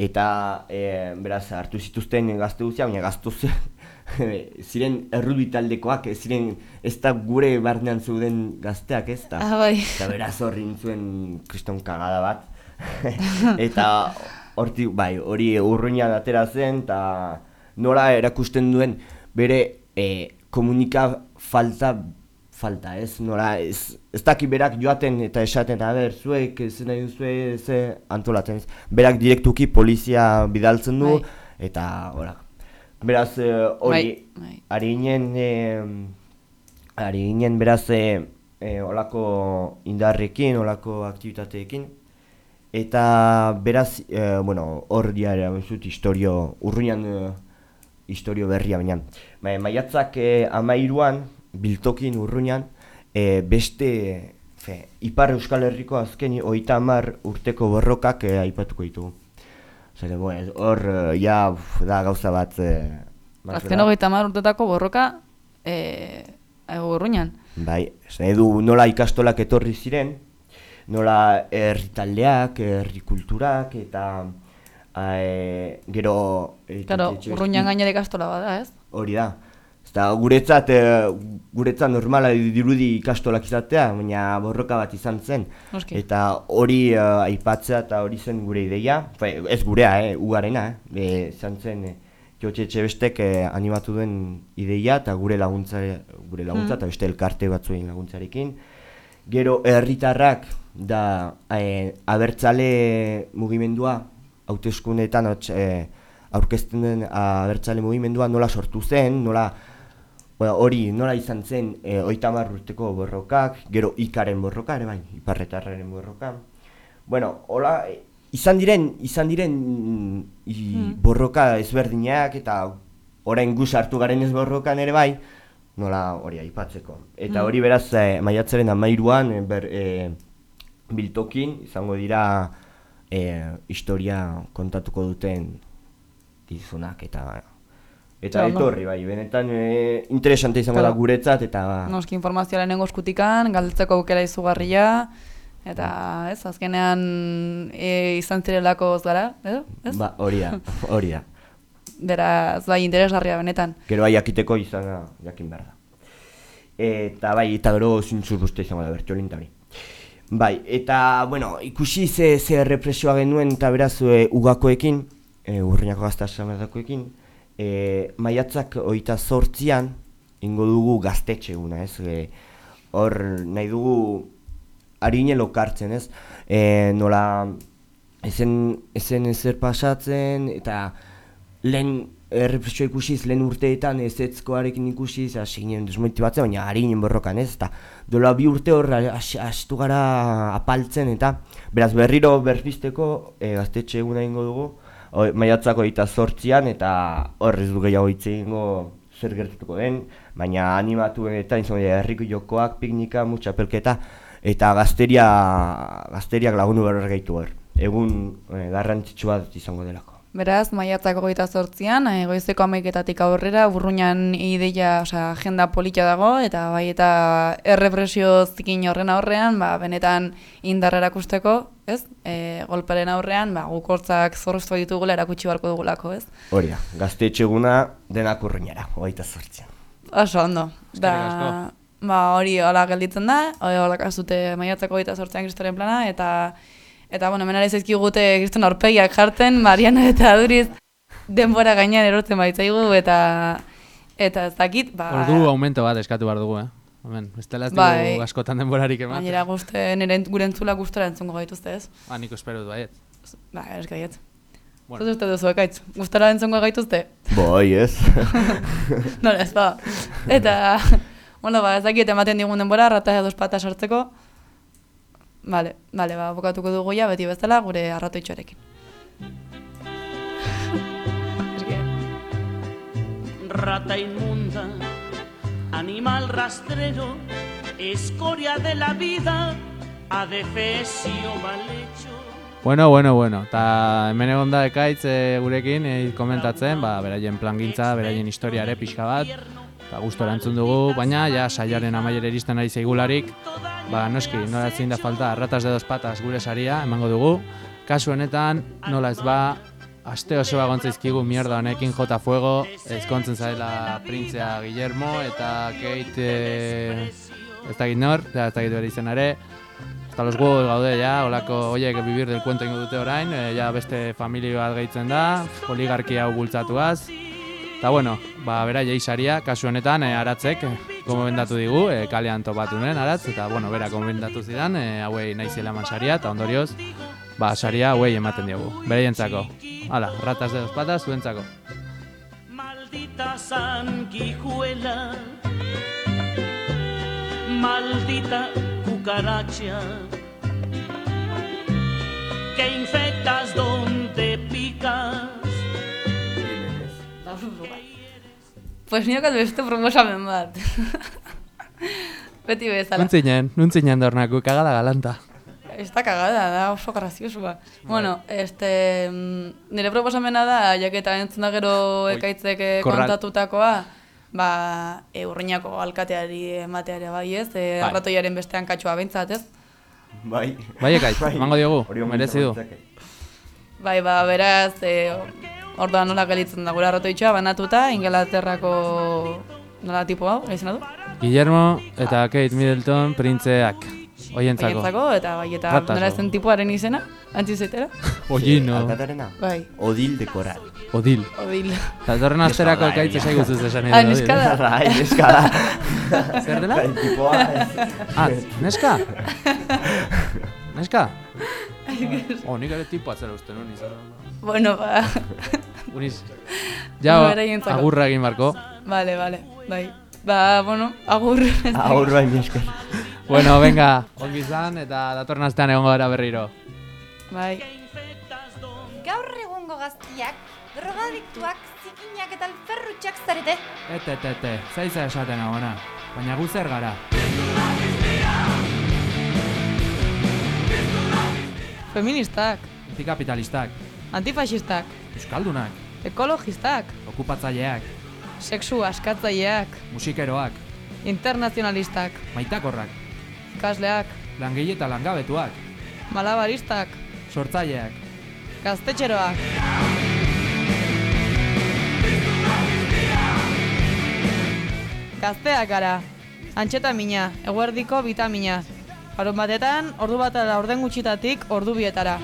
Eta e, beraz hartu zituzten gazte guztia, baina gaztu ziren errubi taldekoak, ziren ez da gure barnean zeuden gazteak ez da. Ah, bai. Eta beraz horri zuen kriston kagada bat. eta hortik, bai, hori urruinan atera zen, eta nola erakusten duen bere e, komunika falta falta, ez? Nola, ez, ez daki berak joaten eta esaten, a ber, zuek ez nahi duzue ze antolatzen, ez? Berak direktuki polizia bidaltzen du, Bai. eta hola. Beraz, eh, hori, Bai, ari ginen, eh, ari ginen beraz, eh, eh, olako indarrekin, olako aktibitateekin, eta beraz, eh, bueno, hor diara, zut, historio, urruinan eh, historio berria baina. Ba, maiatzak eh, amairuan, biltokin urruinan, eh, beste fe, Ipar Euskal Herriko azken hogeita hamar urteko borrokak eh, aipatuko ditugu. Zer, ez, hor, eh, ja, uf, da gauza bat... Bat Azken hogeita hamar urtetako borroka, eh, urruñan. Bai, edu nola ikastolak etorri ziren, nola herri taldeak, herri kulturak, eta eh, gero... eh, Claro, urruñan gainera ikastola bada, ez? Hori da. Eta guretzat, eh, guretzat normala dirudi ikastolak izatea, baina borroka bat izan zen. Noski. Eta hori eh, aipatzea eta hori zen gure ideia, Fe, ez gurea, eh, ugarena, eh, e, izan zen eh, Jotxe Etxebestek eh, animatu duen ideia eta gure laguntza, gure laguntza Mm. eta beste elkarte batzuen laguntzarekin. Gero herritarrak da eh, abertzale mugimendua hauteskundeetan eh, aurkezten den abertzale mugimendua nola sortu zen, nola bueno, hori nola izan zen e, oitamar urteko borrokak, gero ikaren borroka ere bai, iparretarraren borroka. Bueno, hola, e, izan diren, izan diren mm, i, Hmm. borroka ezberdinak eta orain gu sartu garen ez borrokan ere bai, nola hori aipatzeko. Eta Hmm. hori beraz e, maiatzaren amairuan e, ber, e, biltokin izango dira e, historia kontatuko duten dizunak eta eta no. etorri bai, benetan e, interesante izango da guretzat eta Noski informazioa lehenengo eskutikan, galdetzeko aukera izugarria, eta ez, azkenean e, izan zirelako ez gara, edo? Ez? ba, hori da, hori da. Beraz, bai, interesgarria benetan. Gero bai jakiteko izana jakin behar da. Eta bai, eta gero zintzur uste izango da eta hori. Bai, eta, bueno, ikusi ze, ze represioa genuen eta beraz e, ugakoekin, e, urrinako gazta e, maiatzak oita zortzian, ingo dugu gaztetxe eguna, ez? E, hor nahi dugu harine lokartzen, ez? E, nola, ezen, ezen ezer pasatzen, eta lehen errepresioa ikusiz, lehen urteetan ezetzkoarekin ikusiz, hasi ginen desmotibatzen, baina harinen borrokan ez, eta dola bi urte hor has- hastu gara apaltzen, eta beraz berriro berpisteko e, gaztetxe eguna ingo dugu, o, maiatzako eta zortzian, eta hor ez du gehiago hitz egingo zer gertatuko den, baina animatu eta dira herriko jokoak, piknika, mutxapelketa, eta gazteria, gazteriak lagundu behar gaitu hor. Egun e, garrantzitsu bat izango delako. Beraz, maiatzako goita sortzian, e, goizeko amaiketatik aurrera, burruñan ideia, osea, agenda polita dago, eta bai eta errepresio zikin horren aurrean, ba, benetan indarra erakusteko, ez? E, golparen aurrean, ba, guk hortzak zorroztua ditugula erakutsi beharko dugulako, ez? Hori da, gaztetxe eguna denak urruñara, hogeita zortzian. Oso ondo. Da, ba, hori hola gelditzen da, hori hola kasute maiatzako goita sortzean kristoren plana, eta Eta, bueno, hemen ari zaizkigute kriston aurpegiak jartzen, Mariana eta Duriz denbora gainean erortzen baitzaigu, eta eta ez dakit, ba... Ordu aumento bat eskatu behar dugu, eh? Hemen, ez dela ez Bai. dugu askotan denborarik ematen. Gainera guzti, nire gure entzulak gustora entzungo gaituzte, ez? Ba, nik espero dut baiet. Ba, ez gaiet. Bueno. Zer uste duzu ekaitz? Gustora entzungo gaituzte? Bai, ez. Nola ez, ba. Eta, bueno, ba, ez dakit ematen digun denbora, rata dos pata sartzeko. Vale, vale, ba, bukatuko dugu ja, beti bezala, gure arratoitxoarekin. Rata inmunda, animal rastrero, escoria de la vida, adefesio mal hecho. Bueno, bueno, bueno, eta hemen egon da ekaitz e, gurekin e, komentatzen, ba, beraien plangintza, beraien historiare pixka bat, eta gustora entzun dugu, baina ja saioaren amaiera iristen ari zaigularik, ba, noski, nola ezin da falta, ratas de dos patas gure saria, emango dugu, kasu honetan, nola ez ba, aste osoa gontzaizkigu mierda honekin jota fuego, ezkontzen zaela printzea Guillermo, eta Kate, e, ez dakit nor, eta ez dakit bere izenare, Hasta los huevos gaude ja, olako oiek vivir del cuento ingo dute orain, e, ja beste familia bat gehitzen da, oligarkia hau bultzatuaz. Eta bueno, ba, bera saria, kasu honetan, e, aratzek, gomendatu digu, e, kalean topatu nuen aratz, eta bueno, bera gomendatu zidan, e, hauei nahi zela eman saria, eta ondorioz, ba, saria hauei ematen diogu, bere jentzako. Hala, ratas de dos patas, zuentzako. Maldita sanguijuela, maldita cucaracha, que infectas donde picas. Pues niokat beste proposamen bat. Beti bezala. Nuntzinen, nuntzinen dornako, kagada galanta. Esta cagada da oso graziosua. Bueno, este mm, nire proposamena da jaketa entzun da gero ekaitzek eh, kontatutakoa, ba e, urriñako alkateari emateare bai, ez? E, Bai. arratoiaren bestean katxoa beintzat, ez? Bai. Bai, ekaitz, emango diogu, Hori omen merezi du. Bai, ba, beraz, e, orduan nola gelitzen da gure arratoitxoa banatuta, Inglaterrako nola tipo hau, izena du? Guillermo eta Kate Middleton printzeak, oientzako. Baientzako, eta bai, eta nola zen tipuaren izena, antzi zaitera? Ollino. Alkatarena? Bai. Odil de koral. Odil. Odil. Eta torren asterako egia. esai guztuz esan Ah, neska da. Bai, neska da. Zer dela? Bai, tipoa. Ah, neska? Neska? Oh, nik ere tipo atzera uste nuen izan. Bueno, ba... Uniz. Ja, agurra egin barko. Vale, vale, bai. Ba, bueno, agur. Agur bai, esker. Bueno, venga, ongi izan eta datorren astean egongo gara berriro. Bai. Gaur egungo gaztiak, drogadiktuak, zikinak eta alferrutxak zarete. Ete, ete, ete, zaiza esaten agona. Baina gu zer gara. Feministak, Antikapitalistak, antifasistak, euskaldunak, ekologistak, okupatzaileak, sexu askatzaileak, musikeroak, internazionalistak, maitakorrak, ikasleak, langile eta langabetuak, malabaristak, sortzaileak, gaztetxeroak. Gazteak gara, antxeta mina, eguerdiko bitamina. Harun batetan, ordu bat ala orden gutxitatik ordu bietara.